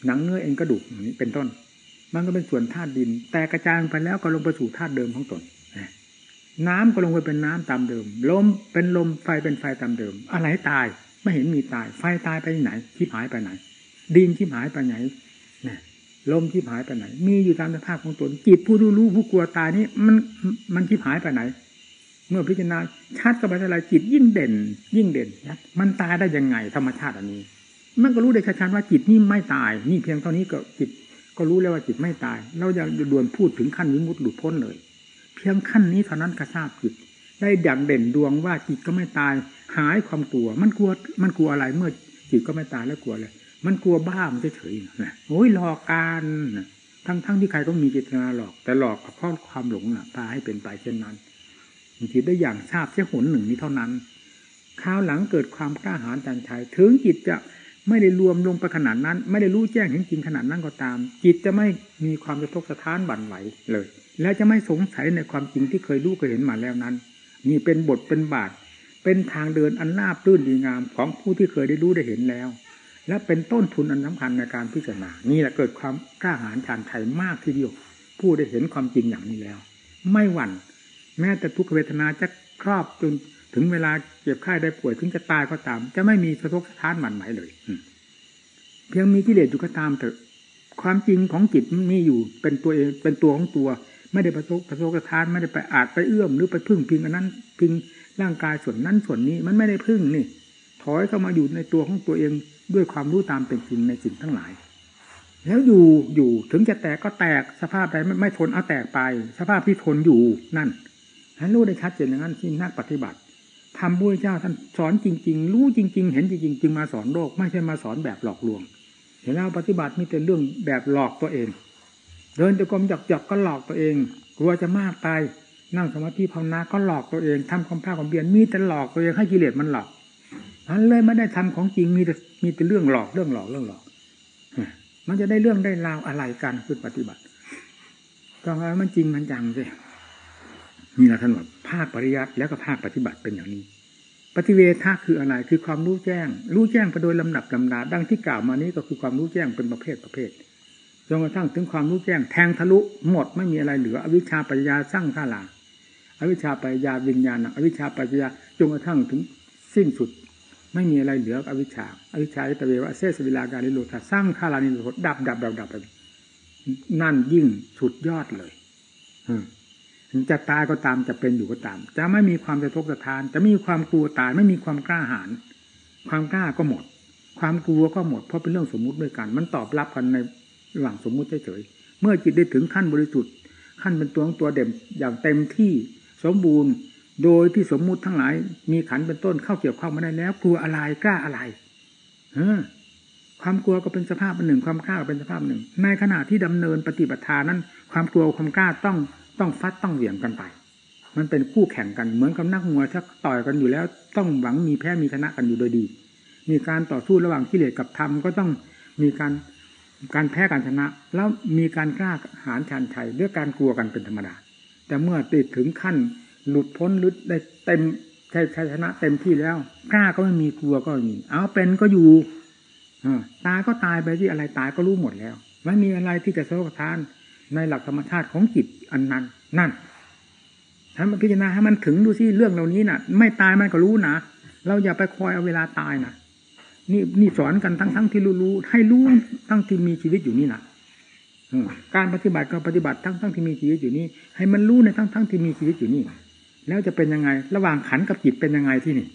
หนังเนื้อเอ็นกระดูกนี้เป็นต้น มันก็เป็นส่วนธาตุดิน แต่กระจายไปแล้วก็ลงไปสู่ธาตุเดิมของตนน้ำก็ลงไปเป็นน้ำตามเดิม ลมเป็นลมไฟเป็นไฟตามเดิม อะไรตายไม่เห็นมีตาย ไฟตายไปไหนทิพหายไปไหน ดินทิพหายไปไหนนลมทิพหายไปไหน มีอยู่ตามสภาพของตนจิตผู้รู้รู้ผู้กลัวตายนี่มันมันทิพหายไปไหน เมื่อพิจารณาชัดกับอะไรจิตยิ่งเด่น ยิ่งเด่นมันตายได้ยังไงธรรมชาติอันนี้ มันก็รู้ได้ชัดๆว่าจิตนี่ไม่ตายนี่เพียงเท่านี้ก็จิต ก็รู้แล้วว่าจิตไม่ตาย เราอย่าด่วนพูดถึงขั้นวิมุตติหลุดพ้นเลย เพียงขั้นนี้เท่านั้นก็ทราบจิต ได้ดังเด่นดวงว่าจิตก็ไม่ตาย หายความกลัว มันกลัว มันกลัวอะไรเมื่อจิตก็ไม่ตายแล้วกลัวเลย มันกลัวบ้ามันเฉยๆนะโอ้ยหลอกการทั้งทั้งที่ใครก็มีจิตนาหลอก แต่หลอกเพราะความหลงน่ะพาให้เป็นไปเช่นนั้นจิตได้อย่างทราบเสียหนหนึ่งนี้เท่านั้นคราวหลังเกิดความกล้าหาญจันชัยถึงจิตจะ ไม่ได้รวมลงไปขนาดนั้น ไม่ได้รู้แจ้งเห็นจริงขนาดนั้นก็ตาม จิตจะไม่มีความสะทกสะท้านบั่นไหวเลย แล้วจะไม่สงสัยในความจริงที่เคยรู้เคยเห็นมาแล้วนั้น นี่เป็นบทเป็นบาท เป็นทางเดินอันนาบตื้นดีงามของผู้ที่เคยได้รู้ได้เห็นแล้ว และเป็นต้นทุนอันสาคัญในการพิจารณา นี่แหละเกิดความกล้าหาญชาญชัยมากทีเดียว ผู้ได้เห็นความจริงอย่างนี้แล้ว ไม่หวั่น แม้แต่ทุกเวทนาจะครอบจน ถึงเวลาเจ็บไข้ได้ป่วยถึงจะตายก็ตาม จะไม่มีสะทกสะท้านหมันไหมเลยเพียงมีกิเลสอยู่ก็ตามเถอะ ความจริงของจิตมีอยู่เป็นตัวเองเป็นตัวของตัว ไม่ได้ประสบประสบกระทานไม่ได้ไปอาจไปเอื้อมหรือไปพึ่งพิงอันนั้น พิงร่างกายส่วนนั้นส่วนนี้มันไม่ได้พึ่งนี่ ถอยเข้ามาอยู่ในตัวของตัวเองด้วยความรู้ตามเป็นจริงในสิ่งทั้งหลาย แล้วอยู่อยู่ถึงจะแตกก็แตกสภาพใดไม่ไม่ทนเอาแตกไป สภาพที่ทนอยู่นั่นให้รู้ได้ชัดเจนอย่างนั้นที่นักปฏิบัติ ทำบุญเจ้าท่านสอนจริง ๆ รู้จริง ๆ เห็นจริง ๆ จึงมาสอนโลกไม่ใช่มาสอนแบบหลอกลวง เห็นแล้วปฏิบัติมีแต่เรื่องแบบหลอกตัวเอง เดินตะกรมหยอกหยอกก็หลอกตัวเองกลัวจะมากไปนั่งสมาธิภาวนาก็หลอกตัวเองทำความภาคความเบียนมีแต่หลอกตัวเองให้กิเลสมันหลอกมันเลยไม่ได้ทำของจริงมีแต่มีแต่เรื่องหลอกเรื่องหลอกเรื่องหลอก มันจะได้เรื่องได้ราวอะไรกันคือปฏิบัติต้องเอามันจริงมันจังสิ นี่แหละท่านบอกภาคปริยัติแล้วก็ภาคปฏิบัติเป็นอย่างนี้ ปฏิเวทาคืออะไรคือความรู้แจ้ง รู้แจ้งไปโดยลำดับลำดาดังที่กล่าวมานี้ก็คือความรู้แจ้งเป็นประเภทประเภทจนกระทั่งถึงความรู้แจ้งแทงทะลุหมดไม่มีอะไรเหลือ อวิชชาปัญญาสร้างข้าลาอวิชชาปัญญาวิญญาณอวิชชาปัญญาจนกระทั่งถึงสิ้นสุด ไม่มีอะไรเหลืออวิชชา อวิชชาตะเววะเสสวิลาการิโลธาสร้างข้าลานิโรธดับดับดับดับไปนั่นยิ่งสุดยอดเลย ถึงจะตายก็ตามจะเป็นอยู่ก็ตาม จะไม่มีความสะทกสะทาน จะไม่มีความกลัวตายไม่มีความกล้าหาญความกล้าก็หมด ความกลัวก็หมดเพราะเป็นเรื่องสมมุติด้วยกัน มันตอบรับกันในระหว่างสมมุติเฉยเมื่อจิตได้ถึงขั้นบริสุทธิ์ขั้นเป็นตัวของตัวเด่มอย่างเต็มที่สมบูรณ์ โดยที่สมมุติทั้งหลาย มีขันเป็นต้นเข้าเกี่ยวข้องมาได้แล้ว กลัวอะไรกล้าอะไรเออความกลัวก็เป็นสภาพหนึ่ง ความกล้าก็เป็นสภาพหนึ่ง ในขณะที่ดำเนินปฏิบัติทานั้น ความกลัวความกล้าต้อง ต้องฟัดต้องเหวี่ยงกันไป มันเป็นคู่แข่งกันเหมือนกับนักมวยถ้าต่อยกันอยู่แล้ว ต้องหวังมีแพ้มีชนะกันอยู่โดยดี มีการต่อสู้ระหว่างกิเลสกับธรรมก็ต้องมีการการแพ้การชนะ แล้วมีการกล้าหาญชันชัยด้วยการกลัวกันเป็นธรรมดา แต่เมื่อติดถึงขั้น หลุดพ้นหลุดได้เต็มชัยชนะเต็มที่แล้วกล้าก็ไม่มีกลัวก็มีเอาเป็นก็อยู่ตายก็ตายไปที่อะไรตายก็รู้หมดแล้ว ไม่มีอะไรที่จะสะทาน ในหลักธรรมชาติของจิตอันนั้น นั่นถ้ามันพิจารณาให้มันถึงดูสิเรื่องเหล่านี้นะ่ะ ไม่ตายมันก็รู้นะเราอย่าไปคอยเอาเวลาตายนะนี่นี่สอนกันทั้งทั้งที่รู้รู้ให้รู้ทั้งที่มีชีวิตอยู่นี่นะการปฏิบัติก็ปฏิบัติทั้งทั้งที่มีชีวิตอยู่นี่ ให้มันรู้ในทั้งทั้งที่มีชีวิตอยู่นี่ แล้วจะเป็นยังไง ระหว่างขันกับจิตเป็นยังไงที่นี่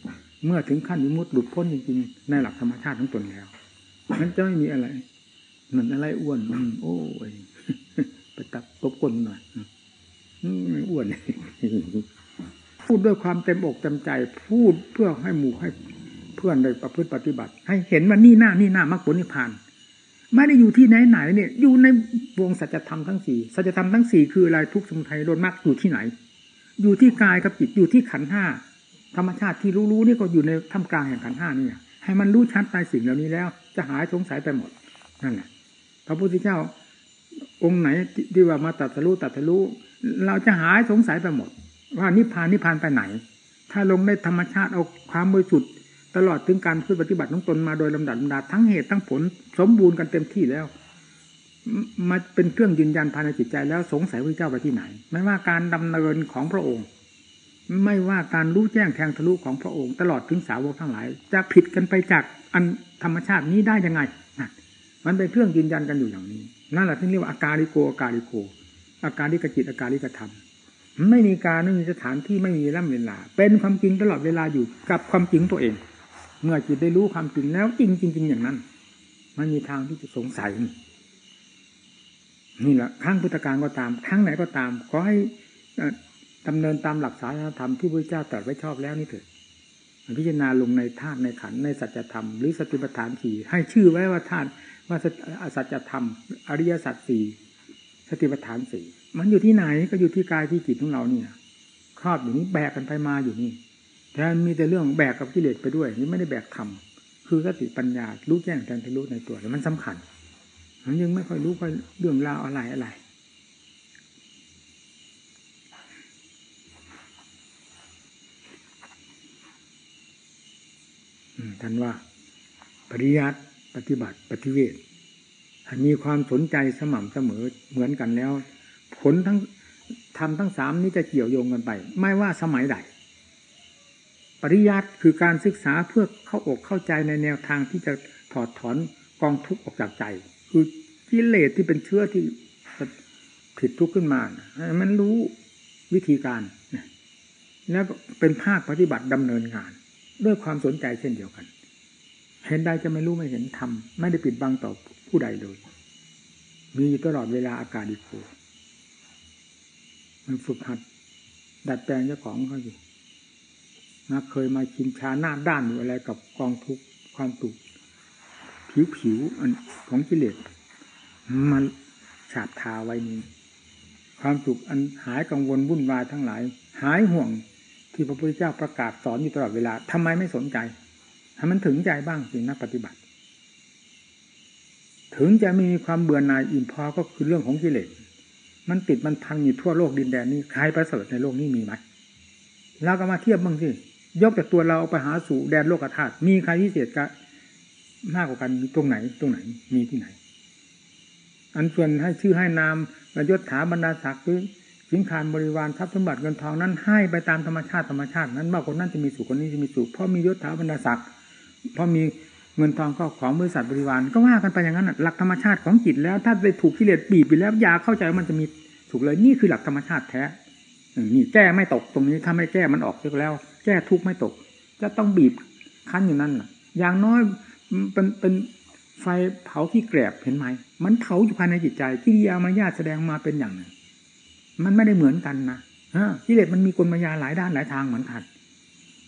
เมื่อถึงขั้นวิมุตติหลุดพ้นจริงๆในหลักธรรมชาติทั้งตนแล้วมันจะไม่มีอะไรเหมือนอะไรอ้วนโอ้ย ไปตับตบก้นหน่อยอ้วนพูดด้วยความเต็มอกเต็มใจ พูดเพื่อให้หมู่ให้เพื่อนได้ประพฤติปฏิบัติ ให้เห็นว่านี่หน้านี่หน้ามรรคผลนิพพาน ไม่ได้อยู่ที่ไหนไหนเนี่ย อยู่ในวงสัจธรรมทั้งสี่สัจธรรมทั้งสี่คืออะไรทุกสมุทัยโดนมรรคอยู่ที่ไหน อยู่ที่กายกับจิตอยู่ที่ขันห้าธรรมชาติที่รู้ๆนี่ก็อยู่ในท่ามกลางแห่งขันห้านี่ให้มันรู้ชัดไปสิ่งเหล่านี้แล้ว จะหายสงสัยไปหมดนั่นแหละพระพุทธเจ้า องค์ไหนที่ว่ามาตัดสรู้ตัดสรู้เราจะหายสงสัยไปหมด ว่านิพพานนิพพานไปไหน ถ้าลงในธรรมชาติเอาความบริสุทธิ์ตลอดถึงการพึ่ปฏิบัติของตนมาโดยลำดับลำดาทั้งเหตุทั้งผลสมบูรณ์กันเต็มที่แล้วมาเป็นเครื่องยืนยันภายในจิตใจแล้วสงสัยพระเจ้าไปที่ไหน ไม่ว่าการดำเนินของพระองค์ ไม่ว่าการรู้แจ้งแทงทะลุของพระองค์ตลอดถึงสาวกทั้งหลาย จะผิดกันไปจากอันธรรมชาตินี้ได้ยังไงมันเป็นเครื่องยืนยันกันอยู่อย่างนี้ นั่นแหละที่เรียกว่าอาการิโกอาการิโก อาการิกจิตอาการิกธรรมไม่มีการไม่มีสถานที่ไม่มีร่ำเวลา เป็นความจริงตลอดเวลาอยู่กับความจริงตัวเอง เมื่อจิตได้รู้ความจริงแล้วจริงจริงอย่างนั้น มันมีทางที่จะสงสัย นี่แหละครั้งพุทธการก็ตามครั้งไหนก็ตาม ขอให้ดำเนินตามหลักสาธรรมที่พระเจ้าตรัสไว้ชอบแล้วนี่เถิดพิจารณาลงในธาตุในขันในสัจธรรมหรือสติปัฏฐานสี่ให้ชื่อไว้ว่าธาตุ ว่าสัจธรรม อริยสัจสี่สติปัฏฐานสี่มันอยู่ที่ไหนก็อยู่ที่กายที่จิตของเราเนี่ยครอบอยู่นี้แบกกันไปมาอยู่นี่แต่มีแต่เรื่องแบกกับกิเลสไปด้วย นี่ไม่ได้แบกธรรมคือสติปัญญารู้แจ้งแทนทะลุในตัวแต่มันสำคัญมันยังไม่ค่อยรู้ค่อยเรื่องราวอะไรอะไรท่านว่า ปริยัติ ปฏิบัติปฏิเวทมีความสนใจสม่ำเสมอเหมือนกันแล้ว ผลทั้งทำทั้งสามนี้จะเกี่ยวโยงกันไป ไม่ว่าสมัยใด ปริยัติคือการศึกษาเพื่อเข้าอกเข้าใจในแนวทางที่จะถอดถอนกองทุกข์ออกจากใจ คือกิเลสที่เป็นเชื้อที่ผิดทุกข์ขึ้นมา มันรู้วิธีการ แล้วเป็นภาคปฏิบัติดำเนินงาน ด้วยความสนใจเช่นเดียวกัน เห็นได้จะไม่รู้ไม่เห็นทำไม่ได้ปิดบังต่อผู้ใดเลย มีตลอดเวลาอากาศดีโกมันฝึกหัด ดัดแปลงเจ้าของเขาอยู่นะเคยมาชินชาหน้าด้านอยู่อะไรกับกองทุกความตุกผิวผิวอของกิเลสมันฉาบทาไว้นี้ความสุขอันหายกังวลวุ่นวายทั้งหลาย หายห่วงที่พระพุทธเจ้าประกาศสอนอยู่ตลอดเวลาทำไมไม่สนใจ ให้มันถึงใจบ้างสินักปฏิบัติ ถึงจะมีความเบื่อหน่ายอิ่มพอก็คือเรื่องของกิเลสมันติดมันพังอยู่ทั่วโลกดินแดนนี้ใครประเสริฐในโลกนี้มีไหมเราก็มาเทียบบ้างสิยกจากตัวเราไปหาสู่แดนโลกธาตุมีใครพิเศษกันมากกว่ากันตรงไหน ตรงไหนมีที่ไหน อันส่วนให้ชื่อให้นามระยศถาบรรดาศักดิ์สิงคารบริวารทรัพย์สมบัติเงินทองนั้นให้ไปตามธรรมชาติธรรมชาตินั้นว่าคนนั้นจะมีสุขคนนี้จะมีสุขเพราะมียศถาบรรดาศักดิ์ เพราะมีเงินทองก็ของบริษัทบริวารก็ว่ากันไปอย่างนั้นหลักธรรมชาติของจิตแล้ว ถ้าไปถูกกิเลสบีบไปแล้วอย่าเข้าใจว่ามันจะมีถูกเลยนี่คือหลักธรรมชาติแท้นี่แก้ไม่ตกตรงนี้ถ้าไม่แก้มันออกเสียแล้ว แก้ทุกไม่ตกจะต้องบีบคั้นอยู่นั่นอย่างน้อยเป็นเป็นไฟเผาที่แกรบเห็นไหมมันเผาอยู่ภายในจิตใจกิริยามายาแสดงมาเป็นอย่างหนึ่งมันไม่ได้เหมือนกันนะกิเลสมันมีกลมายาหลายด้านหลายทางเหมือนกัน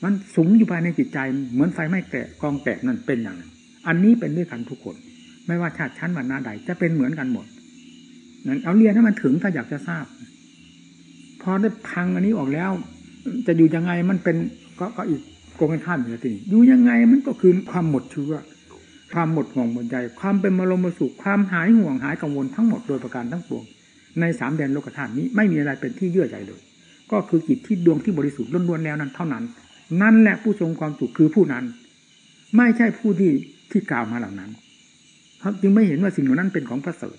มันสูงอยู่ภายในจิตใจ เหมือนไฟไม่แกะกองแตกนั่นเป็นอย่างนั้นอันนี้เป็นด้วยกันทุกคน ไม่ว่าชาติชั้นวรรณะใดจะเป็นเหมือนกันหมดนั่นเอาเรียนให้มันถึงถ้าอยากจะทราบ พอได้พังอันนี้ออกแล้ว จะอยู่ยังไงมันเป็นก็ก็อีกโกงกันข้ามอยู่ทีนี้อยู่ยังไงมันก็คือความหมดเชื้อความหมดห่วงหมดใจ ความเป็นมรมสุขความหายห่วงหายกังวลทั้งหมดโดยประการทั้งปวงในสามแดนโลกธาตุนี้ไม่มีอะไรเป็นที่เยื่อใยเลย ก็คือจิตที่ดวงที่บริสุทธิ์ล้วนๆแล้วนั้นเท่านั้น นั่นแหละผู้ทรงความสุขคือผู้นั้น ไม่ใช่ผู้ที่ที่กล่าวมาเหล่านั้นเขาจึงไม่เห็นว่าสิ่งเหล่านั้นเป็นของประเสริฐ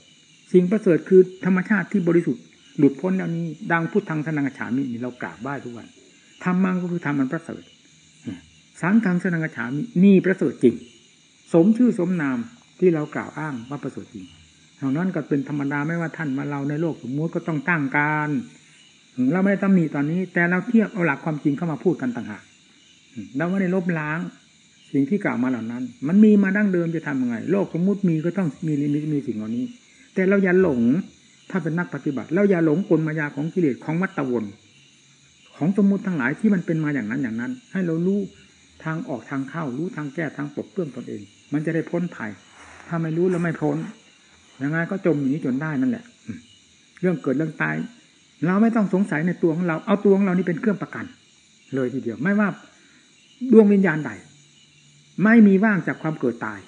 สิ่งประเสริฐคือธรรมชาติที่บริสุทธิ์หลุดพ้นแล้วนี้ดังพุทธังสนังฉามินี่เรากราบไหว้ทุกวันธรรมังก็คือธรรมันประเสริฐสังฆังสนังฉามินี่ประเสริฐจริง สมชื่อสมนามที่เรากล่าวอ้างว่าประเสริฐจริงเท่านั้นก็เป็นธรรมดาไม่ว่าท่านมาเราในโลกสมมติก็ต้องตั้งการเราไม่ได้ตำหนิตอนนี้ แต่เราเทียบเอาหลักความจริงเข้ามาพูดกันต่างหาก เราไม่ได้ลบล้าง สิ่งที่กล่าวมาเหล่านั้น มันมีมาดั้งเดิมจะทำยังไง โลกสมมุติมีก็ต้องมีลิมิตมีสิ่งเหล่านี้ แต่เราอย่าหลง ถ้าเป็นนักปฏิบัติ เราอย่าหลงกลมายาของกิเลสของมัตตวนของสมมุติทั้งหลายที่มันเป็นมาอย่างนั้นอย่างนั้น ให้เรารู้ทางออกทางเข้า รู้ทางแก้ทางปกเปื้องตนเอง มันจะได้พ้นภัย ถ้าไม่รู้แล้วไม่พ้นยังไงก็จมหนีจนได้นั่นแหละ เรื่องเกิดเรื่องตาย เราไม่ต้องสงสัยในตัวของเรา เอาตัวของเรานี่เป็นเครื่องประกัน เลยทีเดียว ไม่ว่า ดวงวิญญาณใด ไม่มีว่างจากความเกิดตาย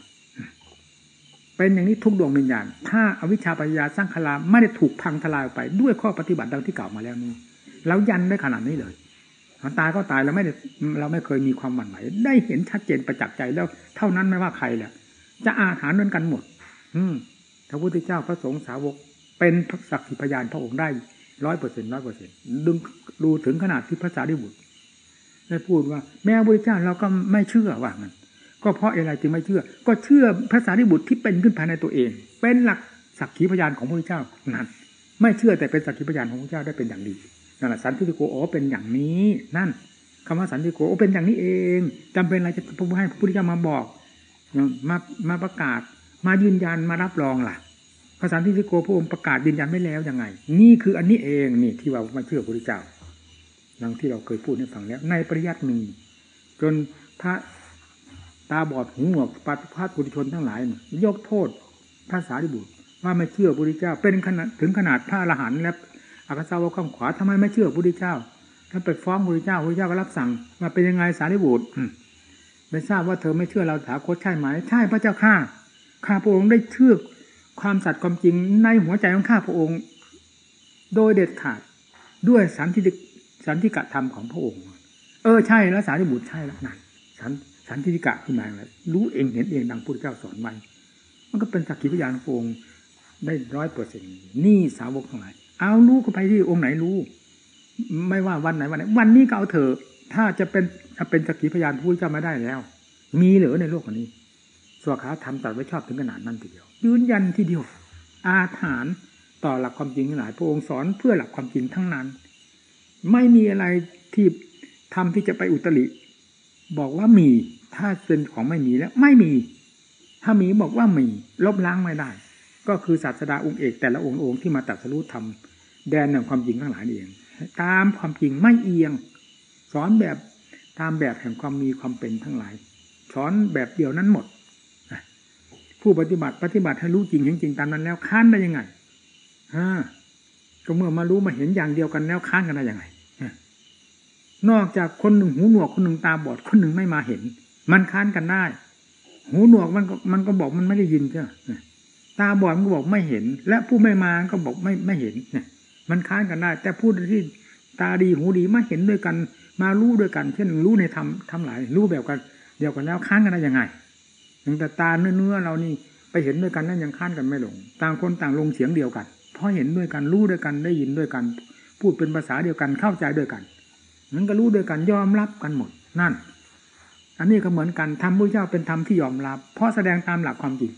เป็นอย่างนี้ทุกดวงวิญญาณ ถ้าอาวิชชาปัญญาสร้างคลาไม่ได้ถูกพังทลายไป ด้วยข้อปฏิบัติดังที่กล่าวมาแล้วนี้แล้วยันได้ขนาดนี้เลยตายก็ตายเราไม่ได้เราไม่เคยมีความหวั่นไหวได้เห็นชัดเจนประจักษ์ใจแล้ว เท่านั้นไม่ว่าใครแหละจะอาถรรพ์เหมือนกันหมด อืมพระพุทธเจ้าพระสงฆ์สาวก เป็นสักขีพยานพระองค์ได้ร้อยเปอร์เซ็นร้อยเปอร์เซ็นดึงดูถึงขนาดที่พระสารีบุตร ได้พูดว่า แม้พระเจ้าเราก็ไม่เชื่อว่ามัน ก็เพราะอะไรจึงไม่เชื่อ ก็เชื่อพระสารีบุตรที่เป็นขึ้นภายในตัวเอง เป็นหลักสักขีพยานของพระเจ้านั่นไม่เชื่อแต่เป็นสักขีพยานของพระเจ้าได้เป็นอย่างดีนั่นแหละสันติโกโอเป็นอย่างนี้นั่นคำว่าสันติโกโอเป็นอย่างนี้เองจำเป็นอะไรจะพระให้พระพุทธเจ้ามาบอกมามาประกาศ มายืนยันมารับรองล่ะภาษาที่สิโกพระองค์ประกาศยืนยันไม่แล้วยังไง นี่คืออันนี้เองนี่ที่ว่ามาเชื่อพระพุทธเจ้า ดังที่เราเคยพูดให้ฟังแล้ว ในปริยัติมีจนพระตาบอดหูหนวกปฏิภาณปุถุชนทั้งหลาย ยกโทษพระสารีบุตร ว่าไม่เชื่อพระพุทธเจ้า เป็นขนาดถึงขนาดพระอรหันต์และอากาศาวข้ามขวาทำไมไม่เชื่อพระพุทธเจ้าท่านไปฟ้องพระพุทธเจ้าพระพุทธเจ้าก็รับสั่งว่าเป็นยังไงสารีบุตรไม่ทราบว่าเธอไม่เชื่อเราถาคตใช่ไหม ใช่พระเจ้าข้าข้าพระองค์ได้เชื่อความสัตย์ความจริงในหัวใจของข้าพระองค์ โดยเด็ดขาดด้วยสันติ สันติกะธรรมของพระองค์ เออใช่แล้วสารีบุตรใช่แล้วนั่นสันสันติกะขึ้นมาอะไรรู้เองเห็นเองดังพุทธเจ้าสอนไว้มันก็เป็นสักขีพยานของพระองค์ได้ร้อยเปอร์เซ็นต์นี่สาวกทั้งหลายเอารู้ก็ไปที่องค์ไหนรู้ ไม่ว่าวันไหนวันไหน วันนี้ก็เอาเถอะถ้าจะเป็นถ้าเป็นสักขีพยานพูดจะไม่ได้แล้ว มีเหลือในโลกนี้สวขาทำตัดไว้ชอบถึงขนาดนั้นทีเดียวยืนยันทีเดียว อาถานต่อหลักความจริงทั้งหลายพระองค์สอนเพื่อหลักความจริงทั้งนั้น ไม่มีอะไรที่ทำที่จะไปอุตริ บอกว่ามี ถ้าเป็นของไม่มีแล้ว ไม่มี ถ้ามีบอกว่ามี ลบล้างไม่ได้ ก็คือศาสดาองค์เอกแต่ละองค์องค์ที่มาตัดสรุปทำแดนแห่งความจริงทั้งหลายเอง ตามความจริงไม่เอียง สอนแบบตามแบบแห่งความมีความเป็นทั้งหลาย สอนแบบเดียวนั้นหมดผู้ปฏิบัติปฏิบัติให้รู้จริงเห็นจริงตามนั้นแล้วค้านได้ยังไงฮะก็เมื่อมารู้มาเห็นอย่างเดียวกันแล้วค้านกันได้ยังไง นอกจากคนหนึ่งหูหนวกคนหนึ่งตาบอดคนหนึ่งไม่มาเห็น มันค้านกันได้ หูหนวกมันก็มันก็บอกมันไม่ได้ยินใช่ไหมตาบอดมันก็บอกไม่เห็น และผู้ไม่มาก็บอกไม่ไม่เห็นเนี่ยมันค้านกันได้ แต่ผู้ที่ตาดีหูดีมาเห็นด้วยกัน มารู้ด้วยกัน เช่นรู้ในธรรมทำหลายรู้แบบกันเดียวกันแล้วค้านกันได้ยังไงอย่างแต่ตาเนื้อเนื้อเรานี่ไปเห็นด้วยกันนั่นยังค้านกันไม่ลง ต่างคนต่างลงเสียงเดียวกันเพราะเห็นด้วยกันรู้ด้วยกันได้ยินด้วยกัน พูดเป็นภาษาเดียวกันเข้าใจด้วยกัน นั้นก็รู้ด้วยกันยอมรับกันหมดนั่น อันนี้ก็เหมือนกันธรรมพระเจ้าเป็นธรรมที่ยอมรับ เพราะแสดงตามหลักความจริง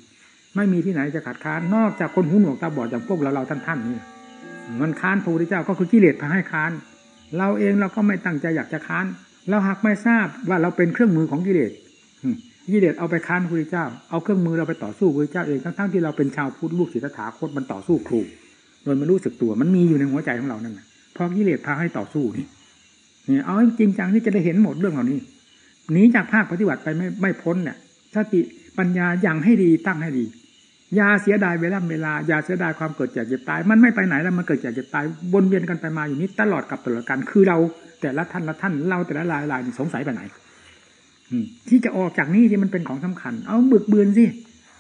ไม่มีที่ไหนจะขัดค้านนอกจากคนหูหนวกตาบอดอย่างพวกเราเราท่านท่านนี่มันค้านพระพุทธเจ้าก็คือกิเลสพาให้ค้าน เราเองเราก็ไม่ตั้งใจอยากจะค้าน เราหากไม่ทราบว่าเราเป็นเครื่องมือของกิเลสกิเลสเอาไปค้านพระพุทธเจ้าเอาเครื่องมือเราไปต่อสู้พระพุทธเจ้าเองทั้งๆที่เราเป็นชาวพุทธลูกศิษย์ถาคตมันต่อสู้ครูโดยไม่รู้สึกตัวมันมีอยู่ในหัวใจของเรานั่นแหละพอกิเลสพาให้ต่อสู้นี่ นี่เอาจริงจังที่จะได้เห็นหมดเรื่องเหล่านี้หนีจากภาคปฏิบัติไปไม่ไม่พ้นเนี่ยสติปัญญาอย่างให้ดีตั้งให้ดียาเสียดายเวลาเวลายาเสียดายความเกิดจากเจ็บตาย มันไม่ไปไหนแล้วมันเกิดจากเจ็บตายวนเวียนกันไปมาอยู่นี้ตลอดกับตลอดกันคือเราแต่ละท่านละท่านเราแต่ละลายลายสงสัยไปไหนที่จะออกจากนี้ที่มันเป็นของสำคัญ เอาบึกบืนสิ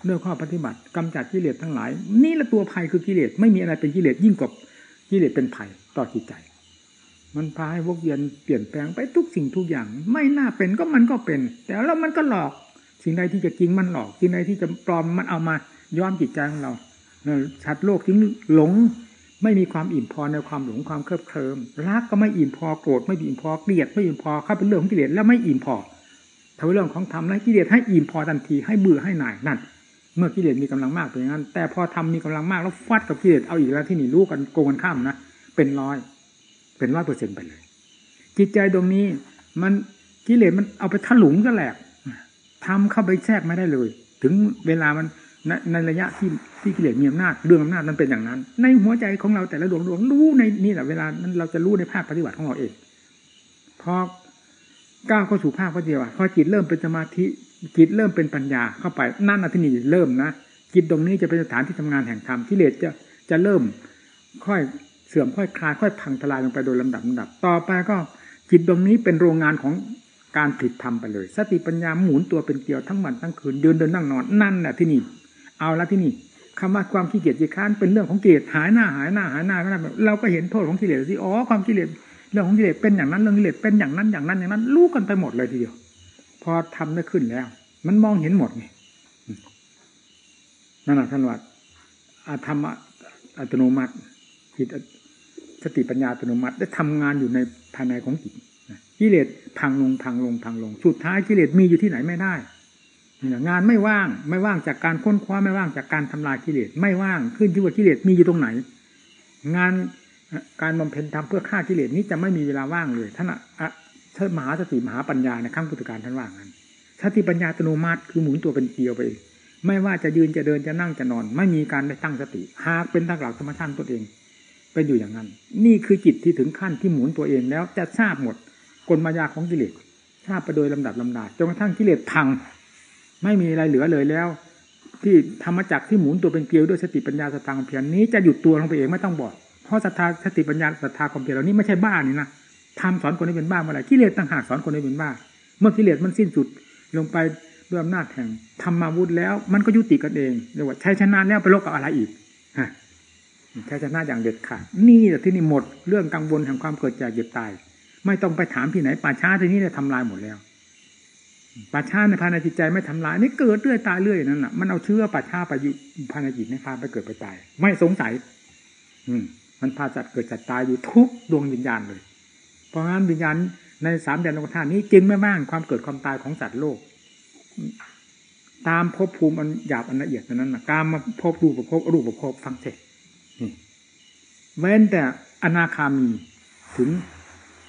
ด้วยข้อปฏิบัติกำจัดกิเลสทั้งหลาย นี่ละตัวภัยคือกิเลสไม่มีอะไรเป็นกิเลสยิ่งกว่ากิเลสเป็นภัยต่อจิตใจ มันพาให้วกเวียนเปลี่ยนแปลงไปทุกสิ่งทุกอย่าง ไม่น่าเป็นก็มันก็เป็น แต่แล้วมันก็หลอก สิ่งใดที่จะจริงมันหลอก สิ่งใดที่จะปลอมมันเอามาย้อมจิตใจของเราชัดโลกทิ้งหลง ไม่มีความอิ่มพอในความหลงความเคลิบเคลิ้มรักก็ไม่อิ่มพอโกรธไม่อิ่มพอเกลียดไม่อิ่มพอเข้าเป็นเรื่องของกิเลสแล้วไม่อิ่มพอทำเรื่องของธรรมแล้วกิเลสให้อิ่มพอทันทีให้เบื่อให้หน่ายนั่นเมื่อกิเลสมีกำลังมากเป็นอย่างนั้น แต่พอทำมีกำลังมากแล้วฟัดกับกิเลสเอาอีกแล้วที่นี่รู้กันโกงกันข้ามนะเป็นร้อย เป็นร้อยเปอร์เซ็นต์ไปเลย จิตใจตรงนี้ มันกิเลสมันเอาไปถลุงก็แหลกทำเข้าไปแทรกไม่ได้เลย ถึงเวลามันในในระยะที่ที่กิเลสมีอำนาจเรื่องอำนาจนั้นเป็นอย่างนั้น ในหัวใจของเราแต่ละดวงดวงรู้ในนี่แหละเวลานั้นเราจะรู้ในภาคปฏิบัติของเราเองพอก้าวเข้าสู่ภาคปฏิบัติพอจิตเริ่มเป็นสมาธิจิตเริ่มเป็นปัญญาเข้าไปนั่นอธินีเริ่มนะจิตตรงนี้จะเป็นสถานที่ทำงานแห่งธรรมกิเลสจะจะเริ่ม ค่อย เสื่อมค่อยคลายค่อยพังทลายลงไปโดยลำดับลำดับ ต่อไปก็จิตตรงนี้เป็นโรงงานของการผิดธรรมไปเลย สติปัญญาหมุนตัวเป็นเกลียวทั้งวันทั้งคืนเดินเดินนั่งนอนนั่นแหละที่นี่ เอาละที่นี่คำว่าความขี้เกียจขี้ค้านเป็นเรื่องของกิเลสหายหน้าหายหน้าหายหน้าก็ได้เราก็เห็นโทษของกิเลสสิอ๋อความกิเลสเรื่องของกิเลสเป็นอย่างนั้นเรื่องกิเลสเป็นอย่างนั้นอย่างนั้นอย่างนั้นรู้กันไปหมดเลยทีเดียว พอทำได้ขึ้นแล้ว มันมองเห็นหมดไงนั่นแหละท่านว่าอาธรรมอัตโนมัติจิต สติปัญญาอัตโนมัติได้ทำงานอยู่ในภายในของจิตกิเลสพังลงพังลงพังลง สุดท้ายกิเลสมีอยู่ที่ไหนไม่ได้งานไม่ว่างไม่ว่างจากการค้นคว้าไม่ว่างจากการทำลายกิเลสไม่ว่างขึ้นที่ว่ากิเลสมีอยู่ตรงไหน งานการบำเพ็ญทำเพื่อฆ่ากิเลสนี้จะไม่มีเวลาว่างเลยท่านอะท่านมหาสติมหาปัญญาในขั้งพุทธการท่านว่างั้นสติปัญญาตโนมัติคือหมุนตัวเป็นเกลียวไปไม่ว่าจะยืนจะเดินจะนั่งจะนอน ไม่มีการได้ตั้งสติหากเป็นทักหลักธรรมชาติตัวเอง เป็นอยู่อย่างนั้น นี่คือจิตที่ถึงขั้นที่หมุนตัวเองแล้วจะทราบหมดกลมายาของกิเลสทราบไปโดยลำดับลำดาจนกระทั่งกิเลสพัง ไม่มีอะไรเหลือเลยแล้ว ที่ธรรมจักที่หมุนตัวเป็นเกลียวด้วยสติปัญญาสตางเพียรนี้จะหยุดตัวลงไปเองไม่ต้องบอกเพราะศรัทธาสติปัญญาศรัทธาความเพียรเหล่านี้ไม่ใช่บ้านี่นะทำสอนคนให้เป็นบ้าเมื่อไหร่กิเลสต่างหากสอนคนให้เป็นบ้า เมื่อกิเลสมันสิ้นสุดลงไปด้วยอำนาจแห่งธรรมาวุธแล้ว มันก็ยุติกันเองเรียกว่าใช้ชนะแล้วไปโลกกับอะไรอีกฮะ ใช้ชนะอย่างเด็ดขาดนี่แหละที่นี่หมดเรื่องกังวลแห่งความเกิดจากเจ็บตาย ไม่ต้องไปถามที่ไหนป่าช้าที่นี่เนี่ยทำลายหมดแล้วป่าช้าในภายในจิตใจไม่ทำลายนี่เกิดเรื่อยตายเรื่อยนั่นแหละมันเอาเชื้อป่าช้าไปอยู่ภายในจิตในพาไปเกิดไปตาย ไม่สงสัย อืม มันพาจัดเกิดจัดตายอยู่ทุกดวงวิญญาณเลย เพราะงั้นวิญญาณในสามแดนโลกธาตุนี้จึงไม่บ้างความเกิดความตายของสัตว์โลก ตามภพภูมิอันหยาบอันละเอียดนั้นนะการมาพบรูปภพรูปภพฟังเสร็จ เว้นแต่อนาคามีถึง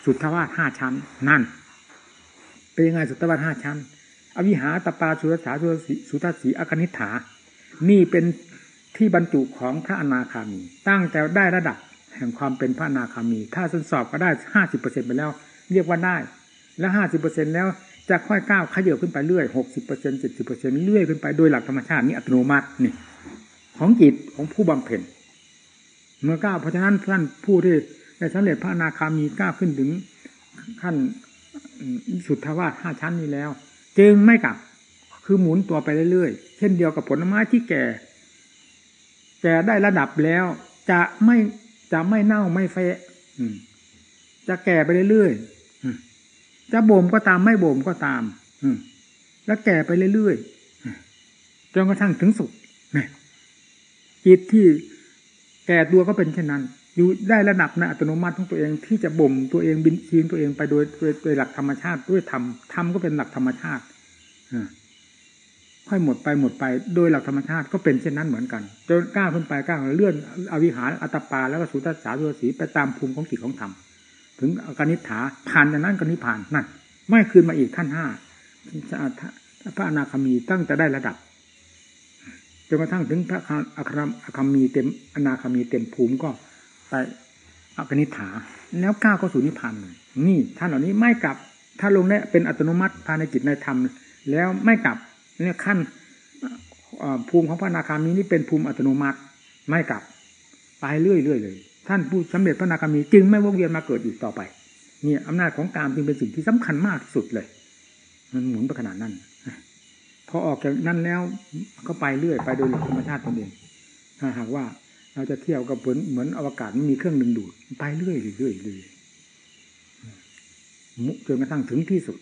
สุทธวาสห้าชั้น นั่น เป็นยังไงสุตวัตห้าชั้น อวิหาตปาสุรสาสุรสีสุทัสีอคณิฐา นี่เป็นที่บรรจุของพระอนาคามี ตั้งแต่ได้ระดับแห่งความเป็นพระอนาคามี ถ้าสอบก็ได้ห้าสิบเปอร์เซ็นไปแล้ว เรียกว่าได้ แล้วห้าสิบเปอร์เซ็นแล้วจะค่อยก้าวขยับขึ้นไปเรื่อยหกสิบเปอร์เซ็นเจ็ดสิบเปอร์เซ็นเรื่อยขึ้นไปโดยหลักธรรมชาตินี้อัตโนมัตินี่ของจิตของผู้บำเพ็ญ เมื่อก้าวเพราะฉะนั้นท่านผู้ที่ได้สำเร็จพระอนาคามีก้าวขึ้นถึงขั้นสุทธาวาสห้าชั้นนี้แล้ว จึงไม่กลับ คือหมุนตัวไปเรื่อยๆ เช่นเดียวกับผลไม้ที่แก่ แก่ได้ระดับแล้ว จะไม่จะไม่เน่าไม่เฟะจะแก่ไปเรื่อยๆจะบ่มก็ตามไม่บ่มก็ตามแล้วแก่ไปเรื่อยๆจนกระทั่งถึงสุดจิตที่ แก่ตัวก็เป็นเช่นนั้น อยู่ได้ระดับในอัตโนมัติของตัวเองที่จะบ่มตัวเองบินชีนตัวเองไปโดยโดยหลักธรรมชาติด้วยธรรมธรรมก็เป็นหลักธรรมชาติค่อยหมดไปหมดไปโดยหลักธรรมชาติก็เป็นเช่นนั้นเหมือนกันจนก้าวขึ้นไปก้าวเลื่อนอวิหารอัตปาแล้วก็สุตสาสุสีไปตามภูมิของจิตของธรรมถึงอกนิฐาผ่านจากนั้นก็นิผ่านนั่นไม่คืนมาอีกขั้นห้าพระอนาคามีตั้งแต่ได้ระดับ จนกระทั่งถึงพระอคามอคามีเต็มอนาคามีเต็มภูมิก็ไปอกนิฐาแล้วก้าวเข้าสู่นิพพานเลยนี่ท่านเหล่านี้ไม่กลับ ถ้าลงได้เป็นอัตโนมัติภายในจิตในธรรม แล้วไม่กลับเนี่ยขั้นภูมิของพระอนาคามีนี่เป็นภูมิอัตโนมัติไม่กลับไปเรื่อยๆเลย ท่านผู้สำเร็จพระอนาคามีจึงไม่วกเวียนมาเกิดอีกต่อไปเนี่ยอำนาจของกามจึงเป็นสิ่งที่สำคัญมากที่สุดเลย มันหมุนไปขนาดนั้น พอออกจากนั้นแล้วก็ไปเรื่อยไปโดยธรรมชาติตนเองถ้าหากว่าเราจะเที่ยวกับเหมือนเหมือนอวกาศมันมีเครื่องดึงดูดไปเรื่อยเรื่อยเรื่อยจนกระทั่งถึงที่สุด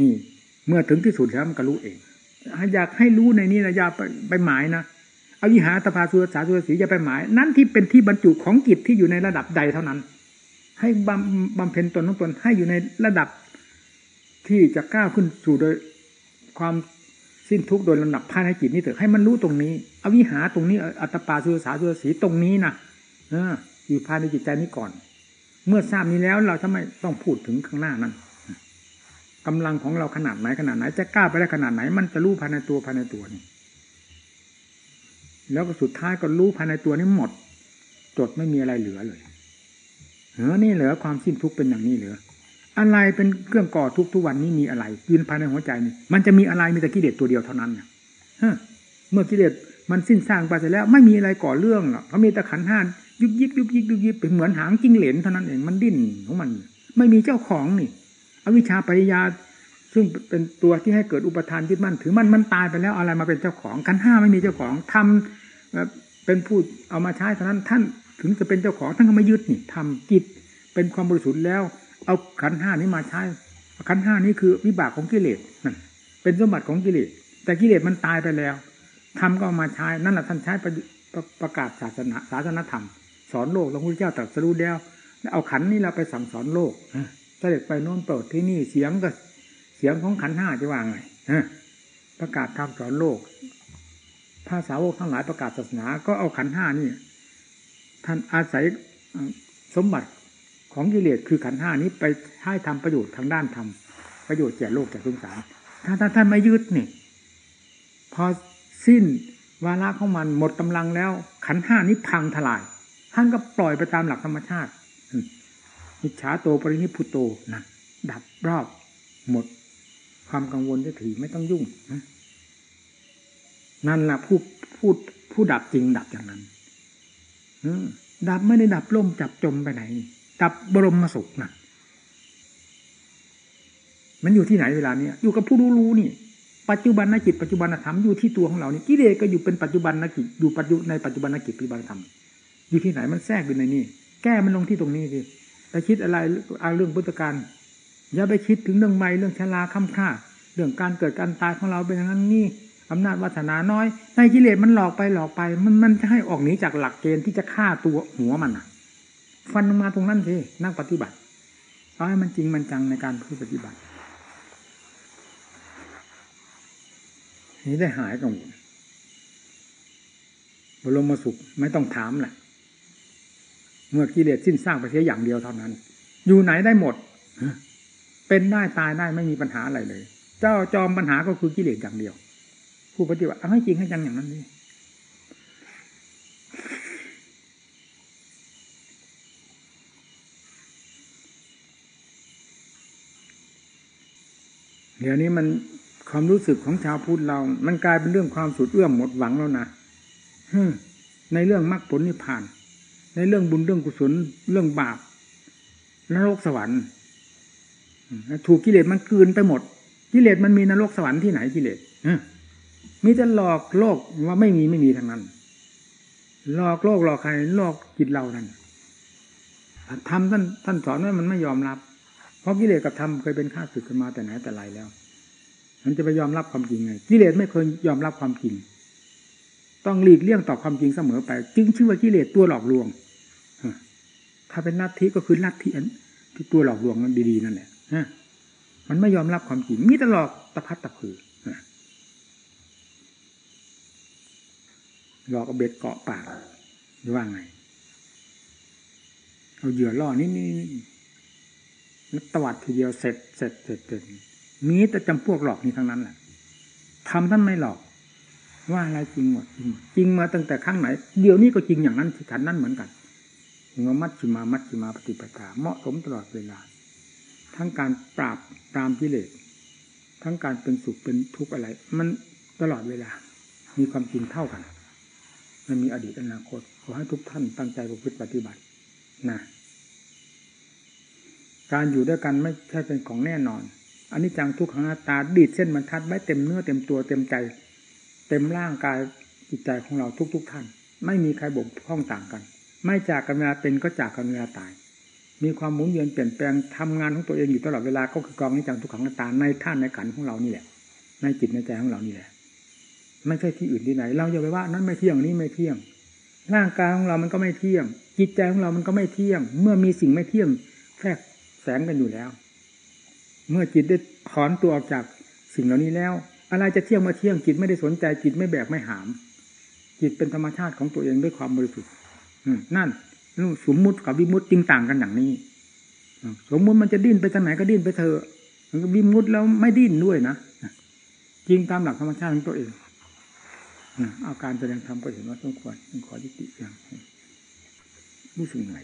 นี่ เมื่อถึงที่สุดแล้วมันก็รู้เองอยากให้รู้ในนี้นะอย่าไปไปหมายนะเอวิหาตภาสุรสาสุรสีอย่าไปหมาย นั่นที่เป็นที่บรรจุของจิตที่อยู่ในระดับใดเท่านั้น ให้บำบำเพ็ญตนของตนให้อยู่ในระดับที่จะก้าวขึ้นสู่โดย ความสิ้นทุกข์โดยลำดับภายในจิตนี่เถอะให้มันรู้ตรงนี้ อวิหาตรงนี้อัตปาสุสาสุสีตรงนี้นะเอออยู่ภายในจิตใจนี้ก่อน เมื่อทราบนี้แล้วเราจะไม่ต้องพูดถึงข้างหน้านั้นกำลังของเราขนาดไหนขนาดไหน จะกล้าไปได้ขนาดไหน มันจะรู้ภายในตัวภายในตัวนี่แล้วก็สุดท้ายก็รู้ภายในตัวนี้หมด จดไม่มีอะไรเหลือเลยเออนี่เหลือความสิ้นทุกข์เป็นอย่างนี้เหลือ อะไรเป็นเครื่องก่อทุกทุกวันนี้มีอะไรยืนภายในหัวใจนี่มันจะมีอะไรมีแต่กิเลสตัวเดียวเท่านั้นเมื่อกิเลสมันสิ้นสร้างไปเสร็จแล้ว ไม่มีอะไรก่อเรื่องหรอกเขามีแต่ขันห้านยุบยิบยุบยิบยุบยิบเป็นเหมือนหางจิ้งเหลนเท่านั้นเองมันดิ้นของมัน ไม่มีเจ้าของนี่อวิชชาปริยาซึ่งเป็นตัวที่ให้เกิดอุปทานยึดมั่นถือมันมันตายไปแล้วอะไรมาเป็นเจ้าของขันห้าไม่มีเจ้าของทำเป็นผู้เอามาใช้เท่านั้นท่านถึงจะเป็นเจ้าของท่านก็ไม่ยึดนี่ทำจิตเป็นความบริสุทธิ์แล้ว เอาขันห้านี้มาใช้ขันห้านี้คือวิบากของกิเลสนั่นเป็นสมบัติของกิเลสแต่กิเลสมันตายไปแล้วทำก็เอามาใช้นั่นแหละท่านใช้ประประกาศศาสนาศาสนธรรม สอนโลกแล้วพระเจ้าตรัสรู้แล้วเอาขันนี้เราไปสั่งสอนโลกเสด็จไปโน่นเปิดที่นี่เสียงก็เสียงของขันห้าจะว่าไงประกาศทำสอนโลกภาษาวกทั้งหลายประกาศศาสนา ก็เอาขันห้านี่ท่านอาศัยสมบัติ ของกิเลสคือขันห้านี้ไปให้ทำประโยชน์ทางด้านธรรมประโยชน์แก่โลกแก่สงสารถ้าท่านท่านไม่ยึดนี่ พอสิ้นวาระของมันหมดกำลังแล้ว ขันห้านี้พังทลายท่านก็ปล่อยไปตามหลักธรรมชาติมิจฉาโตปรินิพุโตนะดับรอบหมด ความกังวลจะถือไม่ต้องยุ่งนั่นแหละผู้พูดผู้ดับจริงดับอย่างนั้นดับไม่ได้ดับล่มจับจมไปไหน กับบรมสุขนะมันอยู่ที่ไหนเวลาเนี้ยอยู่กับผู้รู้รู้นี่ ปัจจุบันนจิตปัจจุบันธรรมอยู่ที่ตัวของเรานี่กิเลสก็อยู่เป็นปัจจุบันนจิตอยู่ปัจจุในปัจจุบันนจิตปัจจุบันธรรมอยู่ที่ไหนมันแทรกอยู่ในนี่ แก้มันลงที่ตรงนี้สิไปคิดอะไรเอาเรื่องพุทธการอย่าไปคิดถึงเรื่องไม่เรื่องชราค้ำค่า เรื่องการเกิดการตายของเราเป็นอย่างนั้นนี่อำนาจวัฒนาน้อยในกิเลสมันหลอกไปหลอกไป มันมันจะให้ออกหนีจากหลักเกณฑ์ที่จะฆ่าตัวหัวมันอะ ฟันลงมาตรงนั้นสินักปฏิบัติเอาให้มันจริงมันจังในการพูดปฏิบัตินี้ได้หายกังวลบรมสุขไม่ต้องถามแหละเมื่อกิเลสสิ้นสร้างไปเสียอย่างเดียวเท่านั้น อยู่ไหนได้หมด เป็นได้ตายได้ไม่มีปัญหาอะไรเลย เจ้าจอมปัญหาก็คือกิเลสอย่างเดียว ผู้ปฏิบัติเอาให้จริงให้จังอย่างนั้นนี่ ดี๋ยวนี้มันความรู้สึกของชาวพุทธเรา มันกลายเป็นเรื่องความสุดเอื้อมหมดหวังแล้วนะในเรื่องมรรคผลนิพพาน ในเรื่องบุญเรื่องกุศลเรื่องบาปนรกสวรรค์ถูกกิเลสมันกืนไปหมด กิเลสมันมีนรกสวรรค์ที่ไหนกิเลสมีแต่หลอกโลกว่าไม่มีไม่มีทางนั้น หลอกโลกหลอกใครหลอกจิตเรานั่นทำท่านท่านสอนว่ามันไม่ยอมรับ ราะกิเลสกับธรรมเคยเป็นข้าศึกกันมาแต่ไหนแต่ไรแล้วมันจะไปยอมรับความจริงไงกิเลสไม่เคยยอมรับความจริง ต้องหลีกเลี่ยงต่อความจริงเสมอไป จึงชื่อว่ากิเลสตัวหลอกลวงถ้าเป็นลัทธิก็คือลัทธิที่ตัวหลอกลวงนั้นดีๆนั่นแหละมันไม่ยอมรับความจริงมีแต่หลอกตะพัดตะพือหลอกเอาเบ็ดเกาะปากหรือว่าไงเอาเหยื่อล่อนี่นี่ ตวัดทีเดียวเสร็จเสร็จเสร็จเสร็จมีแต่จำพวกหลอกนี่ทั้งนั้นแหละทำท่านไม่หลอก ว่าอะไรจริงหมดจริงจริงมาตั้งแต่ครั้งไหน เดี๋ยวนี้ก็จริงอย่างนั้นฉันนั้นเหมือนกันงมัชชิมามัชชิมาปฏิปทาเหมาะสมตลอดเวลา ทั้งการปราบปรามกิเลสทั้งการเป็นสุขเป็นทุกข์อะไร มันตลอดเวลา มีความจริงเท่ากันมันมีอดีตอนาคตขอให้ทุกท่านตั้งใจประพฤติปฏิบัตินะ การอยู่ด้วยกันไม่ใช่เป็นของแน่นอน อันนี้จังทุกขังตาดีดเส้นบรรทัดไว้เต็มเนื้อเต็มตัวเต็มใจ เต็มร่างกายจิตใจของเราทุกๆทท่าน ไม่มีใครบกพร่องต่างกัน ไม่จากกันเวลาเป็นก็จากกันเวลาตาย มีความหมุนเวียนเปลี่ยนแปลงทำงานของตัวเองอยู่ตลอดเวลาก็คือกองนี้จังทุกขังตาในท่านในขันของเรานี่แหละ ในจิตในใจของเรานี่แหละ ไม่ใช่ที่อื่นที่ไหน เราอย่าไปว่านั้นไม่เที่ยงนี้ไม่เที่ยง ร่างกายของเรามันก็ไม่เที่ยง จิตใจของเรามันก็ไม่เที่ยง เมื่อมีสิ่งไม่เที่ยงแทรก แสงกันอยู่แล้ว เมื่อจิตได้ถอนตัวออกจากสิ่งเหล่านี้แล้ว อะไรจะเที่ยงมาเที่ยงจิตไม่ได้สนใจจิตไม่แบกไม่หาม จิตเป็นธรรมชาติของตัวเองด้วยความบริสุทธิ์นั่นสมมุติกับวิมุติจริงต่างกันอย่างนี้สมมุติมันจะดิ้นไปทางไหนก็ดิ้นไปเถอะวิมุติแล้วไม่ดิ้นด้วยนะจริงตามหลักธรรมชาติของตัวเองอาการแสดงธรรมก็เห็นว่าสมควรขอยุติอย่างรู้สึกไง